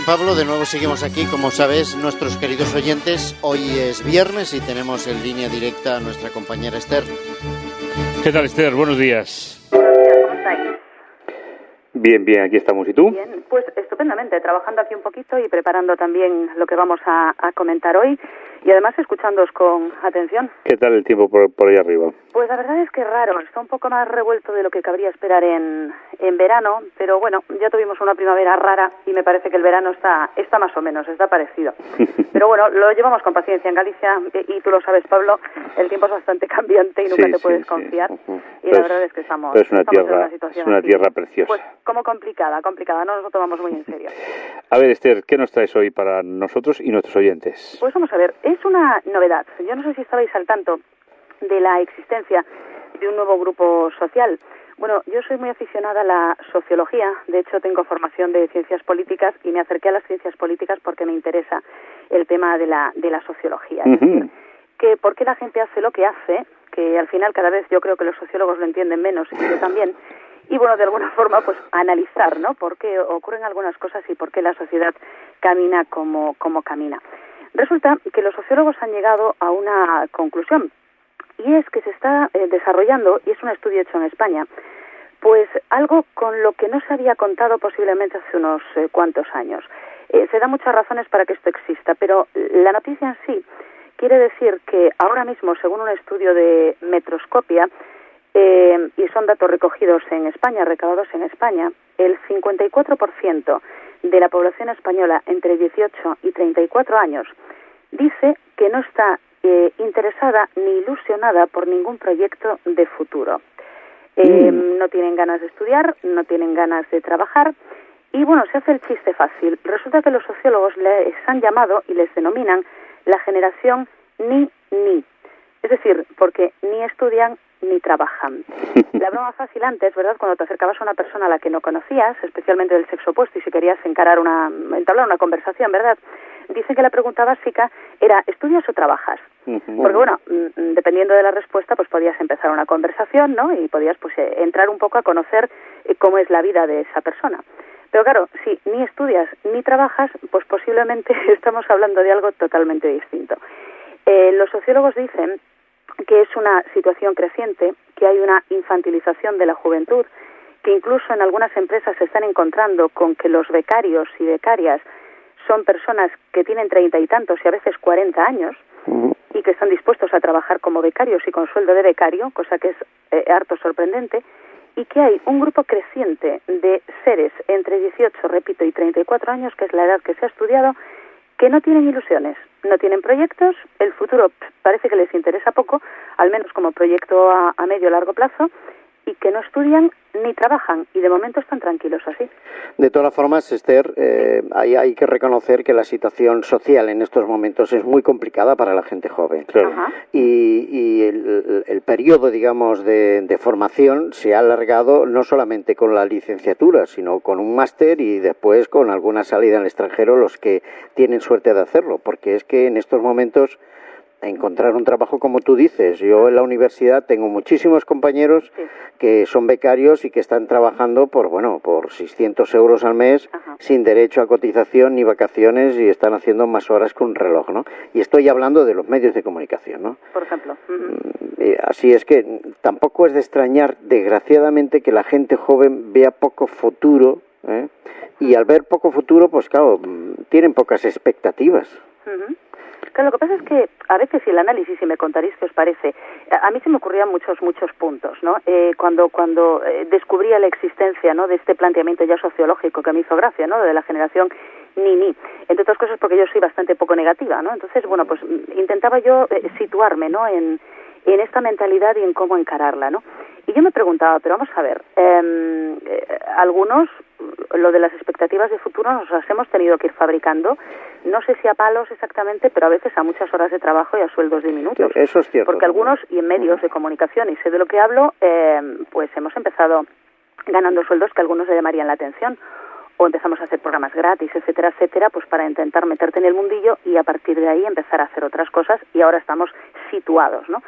Pablo, de nuevo seguimos aquí. Como sabes, nuestros queridos oyentes, hoy es viernes y tenemos en línea directa a nuestra compañera Esther. ¿Qué tal, Esther? Buenos días. ¿Cómo estáis? Bien, bien, aquí estamos. ¿Y tú? Bien, pues estupendamente, trabajando aquí un poquito y preparando también lo que vamos a, a comentar hoy y además escuchándoos con atención. ¿Qué tal el tiempo por, por ahí arriba? Pues la verdad es que raro, está un poco más revuelto de lo que cabría esperar en, en verano, pero bueno, ya tuvimos una primavera rara y me parece que el verano está, está más o menos, está parecido. Pero bueno, lo llevamos con paciencia en Galicia eh, y tú lo sabes, Pablo, el tiempo es bastante cambiante y nunca Sí, te sí, puedes sí. confiar. Ujú. Y la Pues- verdad es que estamos, pues es una estamos en una situación es una así. tierra preciosa. Pues como complicada, complicada, no nos lo tomamos muy en serio. A ver, Esther, ¿qué nos traes hoy para nosotros y nuestros oyentes? Pues vamos a ver, es una novedad. Yo no sé si estabais al tanto de la existencia de un nuevo grupo social. Bueno, yo soy muy aficionada a la sociología, de hecho tengo formación de ciencias políticas y me acerqué a las ciencias políticas porque me interesa el tema de la, de la sociología. Es decir, que por qué la gente hace lo que hace, que al final cada vez yo creo que los sociólogos lo entienden menos y yo también, y bueno, de alguna forma pues analizar, ¿no? Por qué ocurren algunas cosas y por qué la sociedad camina como, como camina. Resulta que los sociólogos han llegado a una conclusión y es que se está eh, desarrollando, y es un estudio hecho en España, pues algo con lo que no se había contado posiblemente hace unos eh, cuantos años. Eh, se dan muchas razones para que esto exista, pero la noticia en sí quiere decir que ahora mismo, según un estudio de Metroscopia, y son datos recogidos en España, recabados en España, el 54% de la población española entre 18 y 34 años dice que no está eh, interesada ni ilusionada por ningún proyecto de futuro. Eh, No tienen ganas de estudiar, no tienen ganas de trabajar y bueno, se hace el chiste fácil. Resulta que los sociólogos les han llamado y les denominan la generación ni ni. Es decir, porque ni estudian ni trabajan. La broma fácil antes, ¿verdad? Cuando te acercabas a una persona a la que no conocías, especialmente del sexo opuesto, y si querías encarar una, entablar una conversación, ¿verdad? Dicen que la pregunta básica era, ¿estudias o trabajas? Porque bueno, mm, dependiendo de la respuesta, pues podías empezar una conversación, ¿no? Y podías pues eh, entrar un poco a conocer eh, cómo es la vida de esa persona. Pero claro, si ni estudias ni trabajas, pues posiblemente estamos hablando de algo totalmente distinto. Eh, los sociólogos dicen que es una situación creciente, que hay una infantilización de la juventud, que incluso en algunas empresas se están encontrando con que los becarios y becarias son personas que tienen treinta y tantos y a veces cuarenta años y que están dispuestos a trabajar como becarios y con sueldo de becario, cosa que es eh, harto sorprendente, y que hay un grupo creciente de seres entre 18, repito, y 34 años, que es la edad que se ha estudiado, que no tienen ilusiones, no tienen proyectos, el futuro parece que les interesa poco, al menos como proyecto a, a medio largo plazo, y que no estudian ni trabajan, y de momento están tranquilos así. De todas formas, Esther, eh, hay, hay que reconocer que la situación social en estos momentos es muy complicada para la gente joven. Claro. Ajá. Y, y el, el periodo, digamos, de, de formación se ha alargado no solamente con la licenciatura, sino con un máster y después con alguna salida al extranjero los que tienen suerte de hacerlo, porque es que en estos momentos encontrar un trabajo como tú dices. Yo en la universidad tengo muchísimos compañeros Sí. que son becarios y que están trabajando por, bueno, por 600 euros al mes Ajá. sin derecho a cotización ni vacaciones y están haciendo más horas que un reloj, ¿no? Y estoy hablando de los medios de comunicación, ¿no? Por ejemplo. Ujú. Eh, así es que mm, tampoco es de extrañar, desgraciadamente, que la gente joven vea poco futuro, ¿eh? y al ver poco futuro, pues claro, mm, tienen pocas expectativas. Ujú. Claro, lo que pasa es que a veces y el análisis, si me contaréis qué os parece, a a mí se me ocurrían muchos, muchos puntos, ¿no? Eh, cuando cuando eh, descubría la existencia, ¿no?, de este planteamiento ya sociológico que me hizo gracia, ¿no?, de la generación ni-ni. Entre otras cosas porque yo soy bastante poco negativa, ¿no? Entonces, bueno, pues mm, intentaba yo eh, situarme, ¿no?, en, en esta mentalidad y en cómo encararla, ¿no? Y yo me preguntaba, pero vamos a ver, em, eh, algunos, lo de las expectativas de futuro nos las hemos tenido que ir fabricando, no sé si a palos exactamente, pero a veces a muchas horas de trabajo y a sueldos diminutos. Eso es cierto. Porque algunos, y en medios de comunicación, y sé de lo que hablo, em, pues hemos empezado ganando sueldos que algunos le llamarían la atención o empezamos a hacer programas gratis, etcétera, etcétera, pues para intentar meterte en el mundillo y a partir de ahí empezar a hacer otras cosas y ahora estamos situados, ¿no?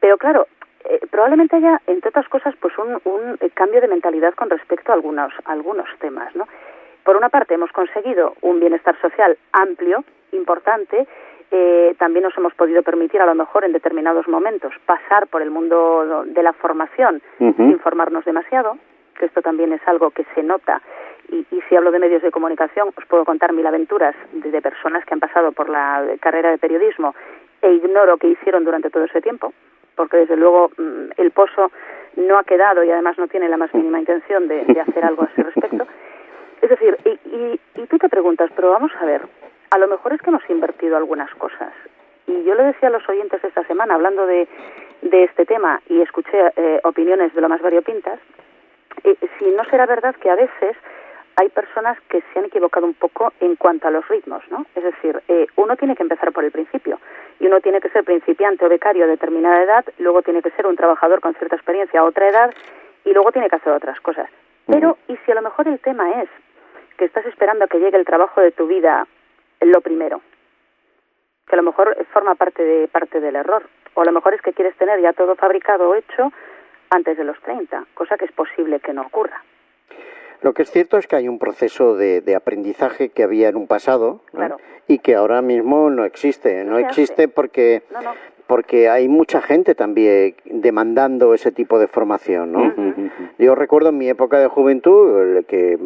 Pero claro, eh, probablemente haya, entre otras cosas, pues un, un, eh, cambio de mentalidad con respecto a algunos, a algunos temas, ¿no? Por una parte, hemos conseguido un bienestar social amplio, importante, eh, también nos hemos podido permitir, a lo mejor en determinados momentos, pasar por el mundo de la formación Ujú. sin formarnos demasiado, que esto también es algo que se nota. Y, y si hablo de medios de comunicación, os puedo contar mil aventuras de, de personas que han pasado por la carrera de periodismo e ignoro qué hicieron durante todo ese tiempo, porque desde luego mm, el pozo no ha quedado y además no tiene la más mínima intención de, de hacer algo a ese respecto. Es decir, y, y, y tú te preguntas, pero vamos a ver, a lo mejor es que hemos invertido algunas cosas. Y yo le decía a los oyentes esta semana, hablando de, de este tema, y escuché eh, opiniones de lo más variopintas, eh, si no será verdad que a veces hay personas que se han equivocado un poco en cuanto a los ritmos, ¿no? Es decir, eh, uno tiene que empezar por el principio y uno tiene que ser principiante o becario a determinada edad, luego tiene que ser un trabajador con cierta experiencia a otra edad y luego tiene que hacer otras cosas. Pero, ¿y si a lo mejor el tema es que estás esperando a que llegue el trabajo de tu vida lo primero? Que a lo mejor forma parte de parte del error. O a lo mejor es que quieres tener ya todo fabricado o hecho antes de los 30, cosa que es posible que no ocurra. Lo que es cierto es que hay un proceso de, de aprendizaje que había en un pasado y que ahora mismo no existe. No existe hace. porque No, no. porque hay mucha gente también demandando ese tipo de formación, ¿no? Yo recuerdo en mi época de juventud, que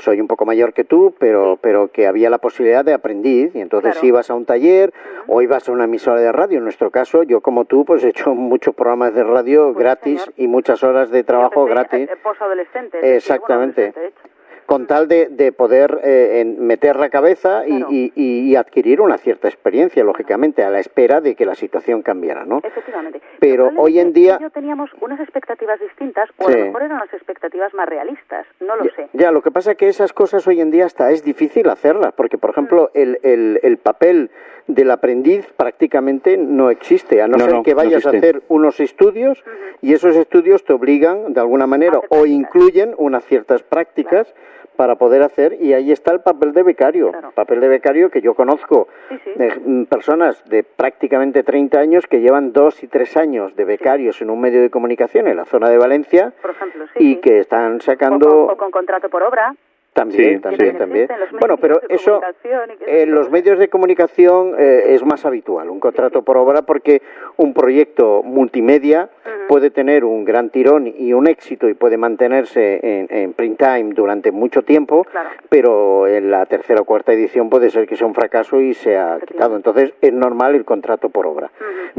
soy un poco mayor que tú, pero, pero que había la posibilidad de aprendiz, y entonces Claro. ibas a un taller o ibas a una emisora de radio. En nuestro caso, yo como tú, pues he hecho muchos programas de radio Pues, gratis señor. y muchas horas de trabajo gratis eh, posadolescente, es decir, Exactamente. bueno. Con tal de, de poder eh, en- meter la cabeza y, Claro. y- adquirir una cierta experiencia, lógicamente, a la espera de que la situación cambiara, ¿no? Efectivamente. Pero hoy en día- teníamos unas expectativas distintas, o Sí. a lo mejor eran las expectativas más realistas, no lo Ya- sé. Ya, lo que pasa es que esas cosas hoy en día hasta es difícil hacerlas, porque, por Mm. ejemplo, el, el, el papel del aprendiz prácticamente no existe, a no, No, ser no, que no vayas a hacer unos estudios y esos estudios te obligan, de alguna manera, o incluyen unas ciertas prácticas para poder hacer, y ahí está el papel de becario, Claro. papel de becario que yo conozco Sí, sí. de mm, personas de prácticamente 30 años que llevan dos y tres años de becarios en un medio de comunicación en la zona de Valencia Por ejemplo, sí. y que están O sacando con, o con contrato por obra. También, Sí, también, también. Bueno, pero eso en los medios de comunicación eh, es más habitual, un contrato por obra, porque un proyecto multimedia puede tener un gran tirón y un éxito y puede mantenerse en, en print time durante mucho tiempo, Claro. pero en la tercera o cuarta edición puede ser que sea un fracaso y sea quitado. Entonces es normal el contrato por obra.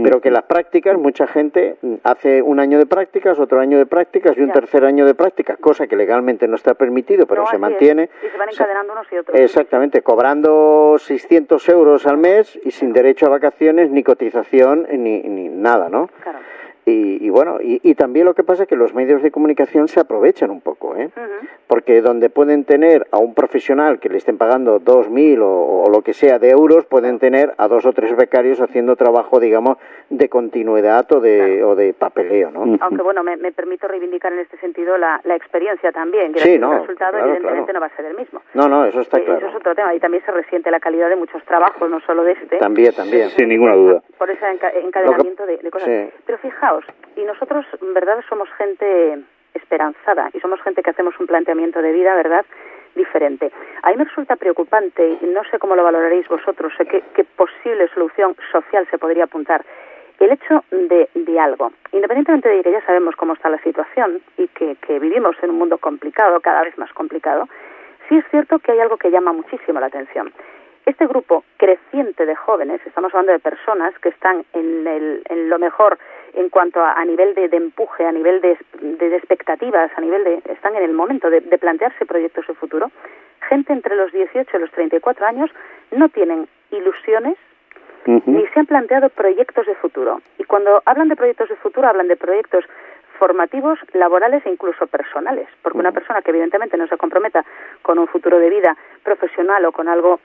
Pero que las prácticas, mucha gente hace un año de prácticas, otro año de prácticas y un Ya. tercer año de prácticas, cosa que legalmente no está permitido, pero No, se así mantiene. Y se van O sea, encadenando unos y otros. Exactamente, cobrando 600 euros al mes y sin derecho a vacaciones, ni cotización, ni, ni nada, ¿no? Claro. Y, y bueno, y, y también lo que pasa es que los medios de comunicación se aprovechan un poco, ¿eh? Porque donde pueden tener a un profesional que le estén pagando dos mil o, o lo que sea de euros, pueden tener a dos o tres becarios haciendo trabajo, digamos, de continuidad o de, o de papeleo, ¿no? Aunque bueno, me, me permito reivindicar en este sentido la, la experiencia también. Sí, no, el resultado claro, evidentemente claro. no va a ser el mismo. No, no, eso está Eh, Eso claro. es otro tema y también se resiente la calidad de muchos trabajos, no solo de este. También, también. Sin ninguna duda. Por ese enca- encadenamiento de, de cosas. sí. Pero fijaos, y nosotros, en verdad, somos gente esperanzada y somos gente que hacemos un planteamiento de vida, ¿verdad?, diferente. A mí me resulta preocupante, y no sé cómo lo valoraréis vosotros, sé qué, qué posible solución social se podría apuntar. El hecho de, de algo, independientemente de que ya sabemos cómo está la situación y que, que vivimos en un mundo complicado, cada vez más complicado, sí es cierto que hay algo que llama muchísimo la atención. Este grupo creciente de jóvenes, estamos hablando de personas que están en, el- en lo mejor en cuanto a, a nivel de, de empuje, a nivel de, expectativas, a nivel de, están en el momento de, de plantearse proyectos de futuro, gente entre los 18 y los 34 años no tienen ilusiones ni se han planteado proyectos de futuro. Y cuando hablan de proyectos de futuro, hablan de proyectos formativos, laborales e incluso personales. Porque una persona que evidentemente no se comprometa con un futuro de vida profesional o con algo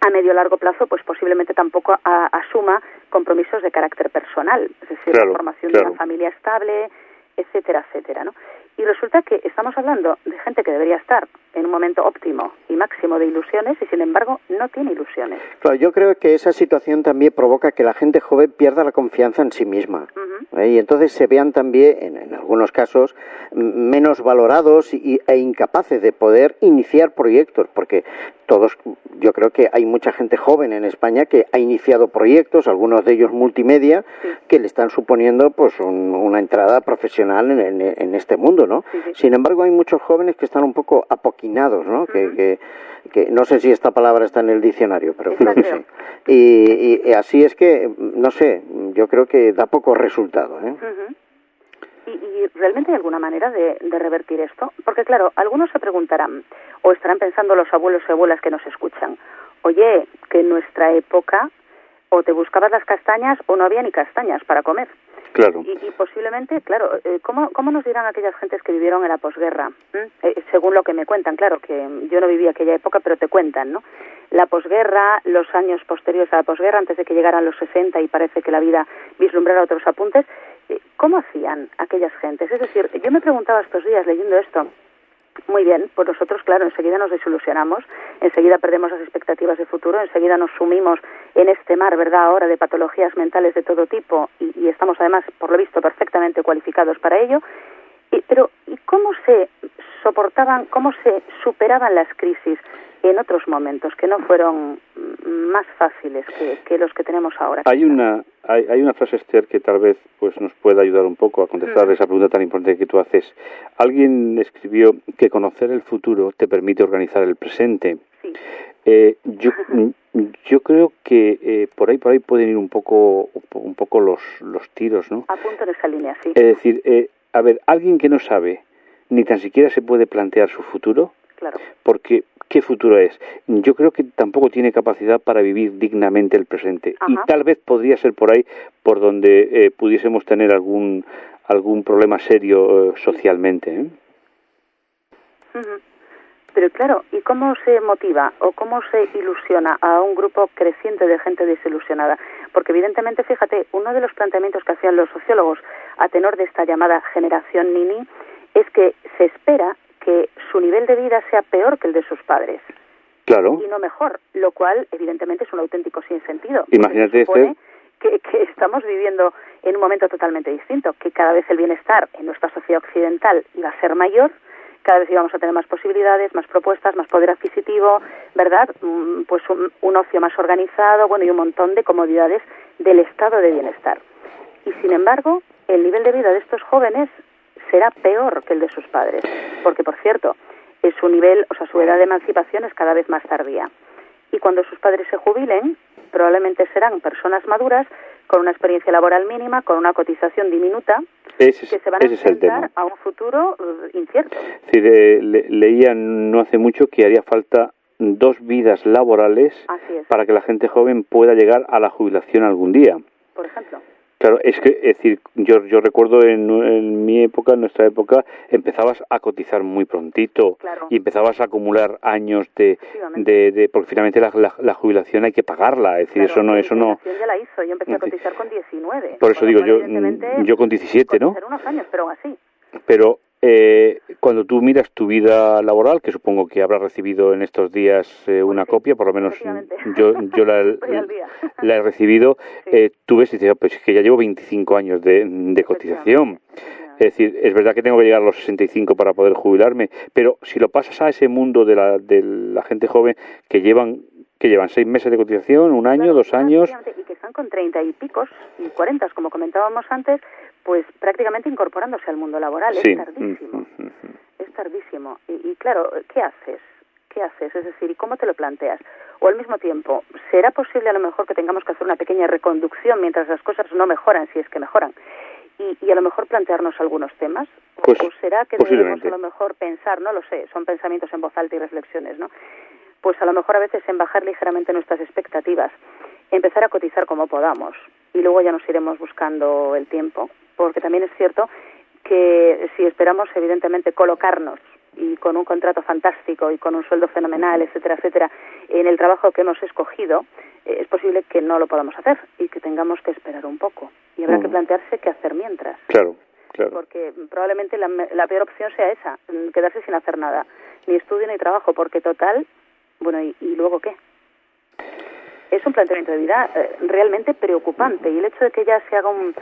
a medio largo plazo, pues posiblemente tampoco a- asuma compromisos de carácter personal, es decir, Claro, la formación claro. de una familia estable, etcétera, etcétera, ¿no? Y resulta que estamos hablando de gente que debería estar en un momento óptimo y máximo de ilusiones y sin embargo no tiene ilusiones. Claro, yo creo que esa situación también provoca que la gente joven pierda la confianza en sí misma. ¿eh? Y entonces se vean también, en, en algunos casos, menos valorados y, e incapaces de poder iniciar proyectos, porque todos, yo creo que hay mucha gente joven en España que ha iniciado proyectos, algunos de ellos multimedia, que le están suponiendo pues un- una entrada profesional en, en- en este mundo, ¿no? Sí, sí. Sin embargo, hay muchos jóvenes que están un poco apoquinados, ¿no? que, que, que no sé si esta palabra está en el diccionario, pero creo que sí. Y, y así es que, no sé, yo creo que da poco resultado, ¿eh? ¿Y, y realmente hay alguna manera de, de revertir esto? Porque claro, algunos se preguntarán, o estarán pensando los abuelos y abuelas que nos escuchan, oye, que en nuestra época o te buscabas las castañas o no había ni castañas para comer. Y posiblemente, claro, eh, ¿cómo, ¿cómo nos dirán aquellas gentes que vivieron en la posguerra? ¿Mm? Eh, según lo que me cuentan, claro, que yo no viví aquella época, pero te cuentan, ¿no? La posguerra, los años posteriores a la posguerra, antes de que llegaran los 60 y parece que la vida vislumbrara otros apuntes, eh, ¿cómo hacían aquellas gentes? Es decir, yo me preguntaba estos días leyendo esto, muy bien, pues nosotros, claro, enseguida nos desilusionamos, enseguida perdemos las expectativas de futuro, enseguida nos sumimos en este mar, ¿verdad?, ahora de patologías mentales de todo tipo y, y estamos además, por lo visto, perfectamente cualificados para ello. Y- pero, ¿y cómo se soportaban, cómo se superaban las crisis en otros momentos que no fueron mm, más fáciles que, que los que tenemos ahora? Hay una, hay, hay una frase, Esther, que tal vez pues nos pueda ayudar un poco a contestar esa pregunta tan importante que tú haces. Alguien escribió que conocer el futuro te permite organizar el presente. Sí. Eh, yo, yo creo que eh, por ahí por ahí pueden ir un poco un poco los, los tiros, ¿no? Apunto en esa línea, sí. Es decir, eh, a ver, alguien que no sabe ni tan siquiera se puede plantear su futuro, Claro. porque ¿qué futuro es? Yo creo que tampoco tiene capacidad para vivir dignamente el presente y tal vez podría ser por ahí por donde eh, pudiésemos tener algún algún problema serio eh, socialmente. ¿eh? Pero claro, ¿y cómo se motiva o cómo se ilusiona a un grupo creciente de gente desilusionada? Porque evidentemente, fíjate, uno de los planteamientos que hacían los sociólogos a tenor de esta llamada generación Nini es que se espera que su nivel de vida sea peor que el de sus padres Claro. y no mejor, lo cual evidentemente es un auténtico sinsentido. Imagínate, Esther. que, que estamos viviendo en un momento totalmente distinto, que cada vez el bienestar en nuestra sociedad occidental iba a ser mayor, cada vez íbamos a tener más posibilidades, más propuestas, más poder adquisitivo, ¿verdad? Mm, Pues un, un ocio más organizado, bueno, y un montón de comodidades del estado de bienestar. Y sin embargo, el nivel de vida de estos jóvenes será peor que el de sus padres, porque por cierto, es su nivel, o sea, su edad de emancipación es cada vez más tardía. Y cuando sus padres se jubilen, probablemente serán personas maduras con una experiencia laboral mínima, con una cotización diminuta, Ese es, que se van a enfrentar a un futuro eh, incierto. Es decir, eh, le- leía no hace mucho que haría falta dos vidas laborales para que la gente joven pueda llegar a la jubilación algún día. Por ejemplo. Claro, es que, es decir, yo, yo recuerdo en, en mi época, en nuestra época, empezabas a cotizar muy prontito Claro. y empezabas a acumular años de, de, de porque finalmente la, la, la jubilación hay que pagarla, es decir, Claro, eso no, eso no. ya la hizo, yo empecé a cotizar con 19. Por eso digo, yo, yo con 17, ¿no? unos años, pero así. Pero eh, cuando tú miras tu vida laboral, que supongo que habrás recibido en estos días eh, una sí, copia, por lo menos yo, yo la, la he recibido, Sí. eh, tú ves y dices, "Ah, pues es que ya llevo 25 años de, de cotización. Es decir, es verdad que tengo que llegar a los 65 para poder jubilarme, pero si lo pasas a ese mundo de la, de la gente joven que llevan que llevan seis meses de cotización, un año, Claro, dos años, Y que están con treinta y picos y cuarentas, como comentábamos antes, pues prácticamente incorporándose al mundo laboral. sí. Es tardísimo. Mm, mm, mm. Es tardísimo. Y, y claro, ¿qué haces? ¿Qué haces? Es decir, ¿y cómo te lo planteas? O al mismo tiempo, ¿será posible a lo mejor que tengamos que hacer una pequeña reconducción mientras las cosas no mejoran, si es que mejoran? Y, y a lo mejor plantearnos algunos temas. ¿O- Pues, ¿O será que debemos a lo mejor pensar, no lo sé, son pensamientos en voz alta y reflexiones, ¿no? Pues a lo mejor a veces en bajar ligeramente nuestras expectativas, empezar a cotizar como podamos y luego ya nos iremos buscando el tiempo, porque también es cierto que si esperamos evidentemente colocarnos y con un contrato fantástico y con un sueldo fenomenal, etcétera, etcétera, en el trabajo que hemos escogido, eh, es posible que no lo podamos hacer y que tengamos que esperar un poco. Y habrá que plantearse qué hacer mientras Claro, claro. porque probablemente la, la peor opción sea esa, mm, quedarse sin hacer nada, ni estudio ni trabajo, porque total, bueno, ¿y, y luego qué? Es un planteamiento de vida eh, realmente preocupante y el hecho de que ya se haga un-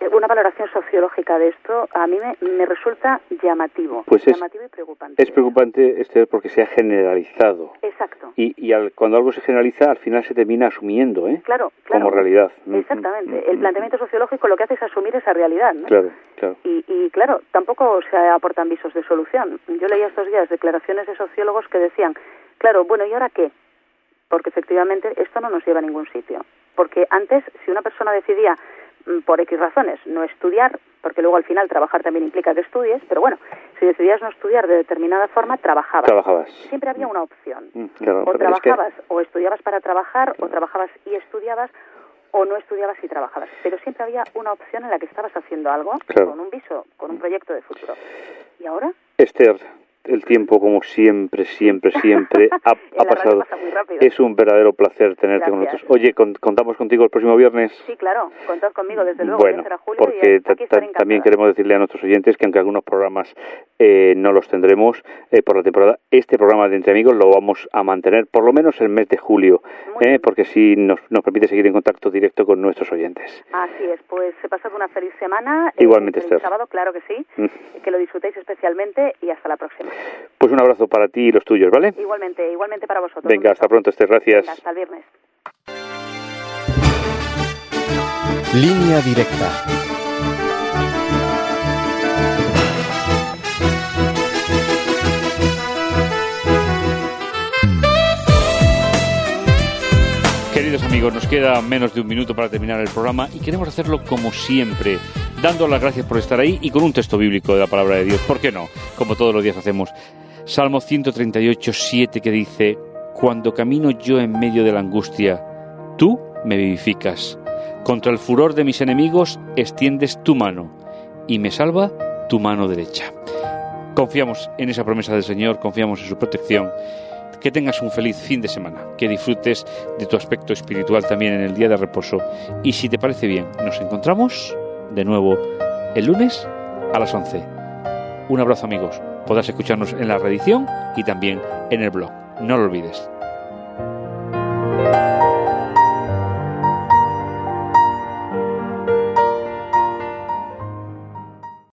eh, una valoración sociológica de esto a mí me, me resulta llamativo, Pues es- llamativo y preocupante. Es preocupante, Esther, porque se ha generalizado. Exacto. Y, y al- cuando algo se generaliza, al final se termina asumiendo, ¿eh? Claro, claro. Como realidad. Exactamente. El planteamiento sociológico lo que hace es asumir esa realidad, ¿no? Claro, claro. Y, y claro, tampoco se aportan visos de solución. Yo leía estos días declaraciones de sociólogos que decían, claro, bueno, ¿y ahora qué? Porque efectivamente esto no nos lleva a ningún sitio. Porque antes, si una persona decidía, mm, por X razones, no estudiar, porque luego al final trabajar también implica que estudies, pero bueno, si decidías no estudiar de determinada forma, trabajabas. Trabajabas. Siempre había una opción. Mm, Claro, o pero es que- trabajabas o estudiabas para trabajar, o trabajabas y estudiabas, o no estudiabas y trabajabas. Pero siempre había una opción en la que estabas haciendo algo Claro. con un viso, con un proyecto de futuro. ¿Y ahora? Esther, el tiempo como siempre, siempre, siempre ha, pasado. pasa. Es un verdadero placer tenerte con nosotros. Oye, con- contamos contigo el próximo viernes. Sí, claro, contad conmigo, desde luego. Bueno, ya será julio porque también queremos decirle a nuestros oyentes que aunque algunos programas eh, no los tendremos eh, por la temporada, este programa de Entre Amigos lo vamos a mantener por lo menos el mes de julio, eh, porque sí nos, nos permite seguir en contacto directo con nuestros oyentes. Así es, pues se pasad una feliz semana. Igualmente, el sábado, claro que sí. Mm. Que lo disfrutéis especialmente y hasta la próxima. Pues un abrazo para ti y los tuyos, ¿vale? Igualmente, igualmente para vosotros. Venga, hasta pronto, Esther, gracias. Venga, hasta el viernes. Línea directa. Queridos amigos, nos queda menos de un minuto para terminar el programa y queremos hacerlo como siempre, dando las gracias por estar ahí y con un texto bíblico de la palabra de Dios. ¿Por qué no? Como todos los días hacemos. Salmo 138, 7 que dice, Cuando camino yo en medio de la angustia, tú me vivificas. Contra el furor de mis enemigos extiendes tu mano y me salva tu mano derecha. Confiamos en esa promesa del Señor, confiamos en su protección. Que tengas un feliz fin de semana, que disfrutes de tu aspecto espiritual también en el día de reposo. Y si te parece bien, nos encontramos de nuevo el lunes a las 11. Un abrazo amigos. Podrás escucharnos en la reedición y también en el blog. No lo olvides.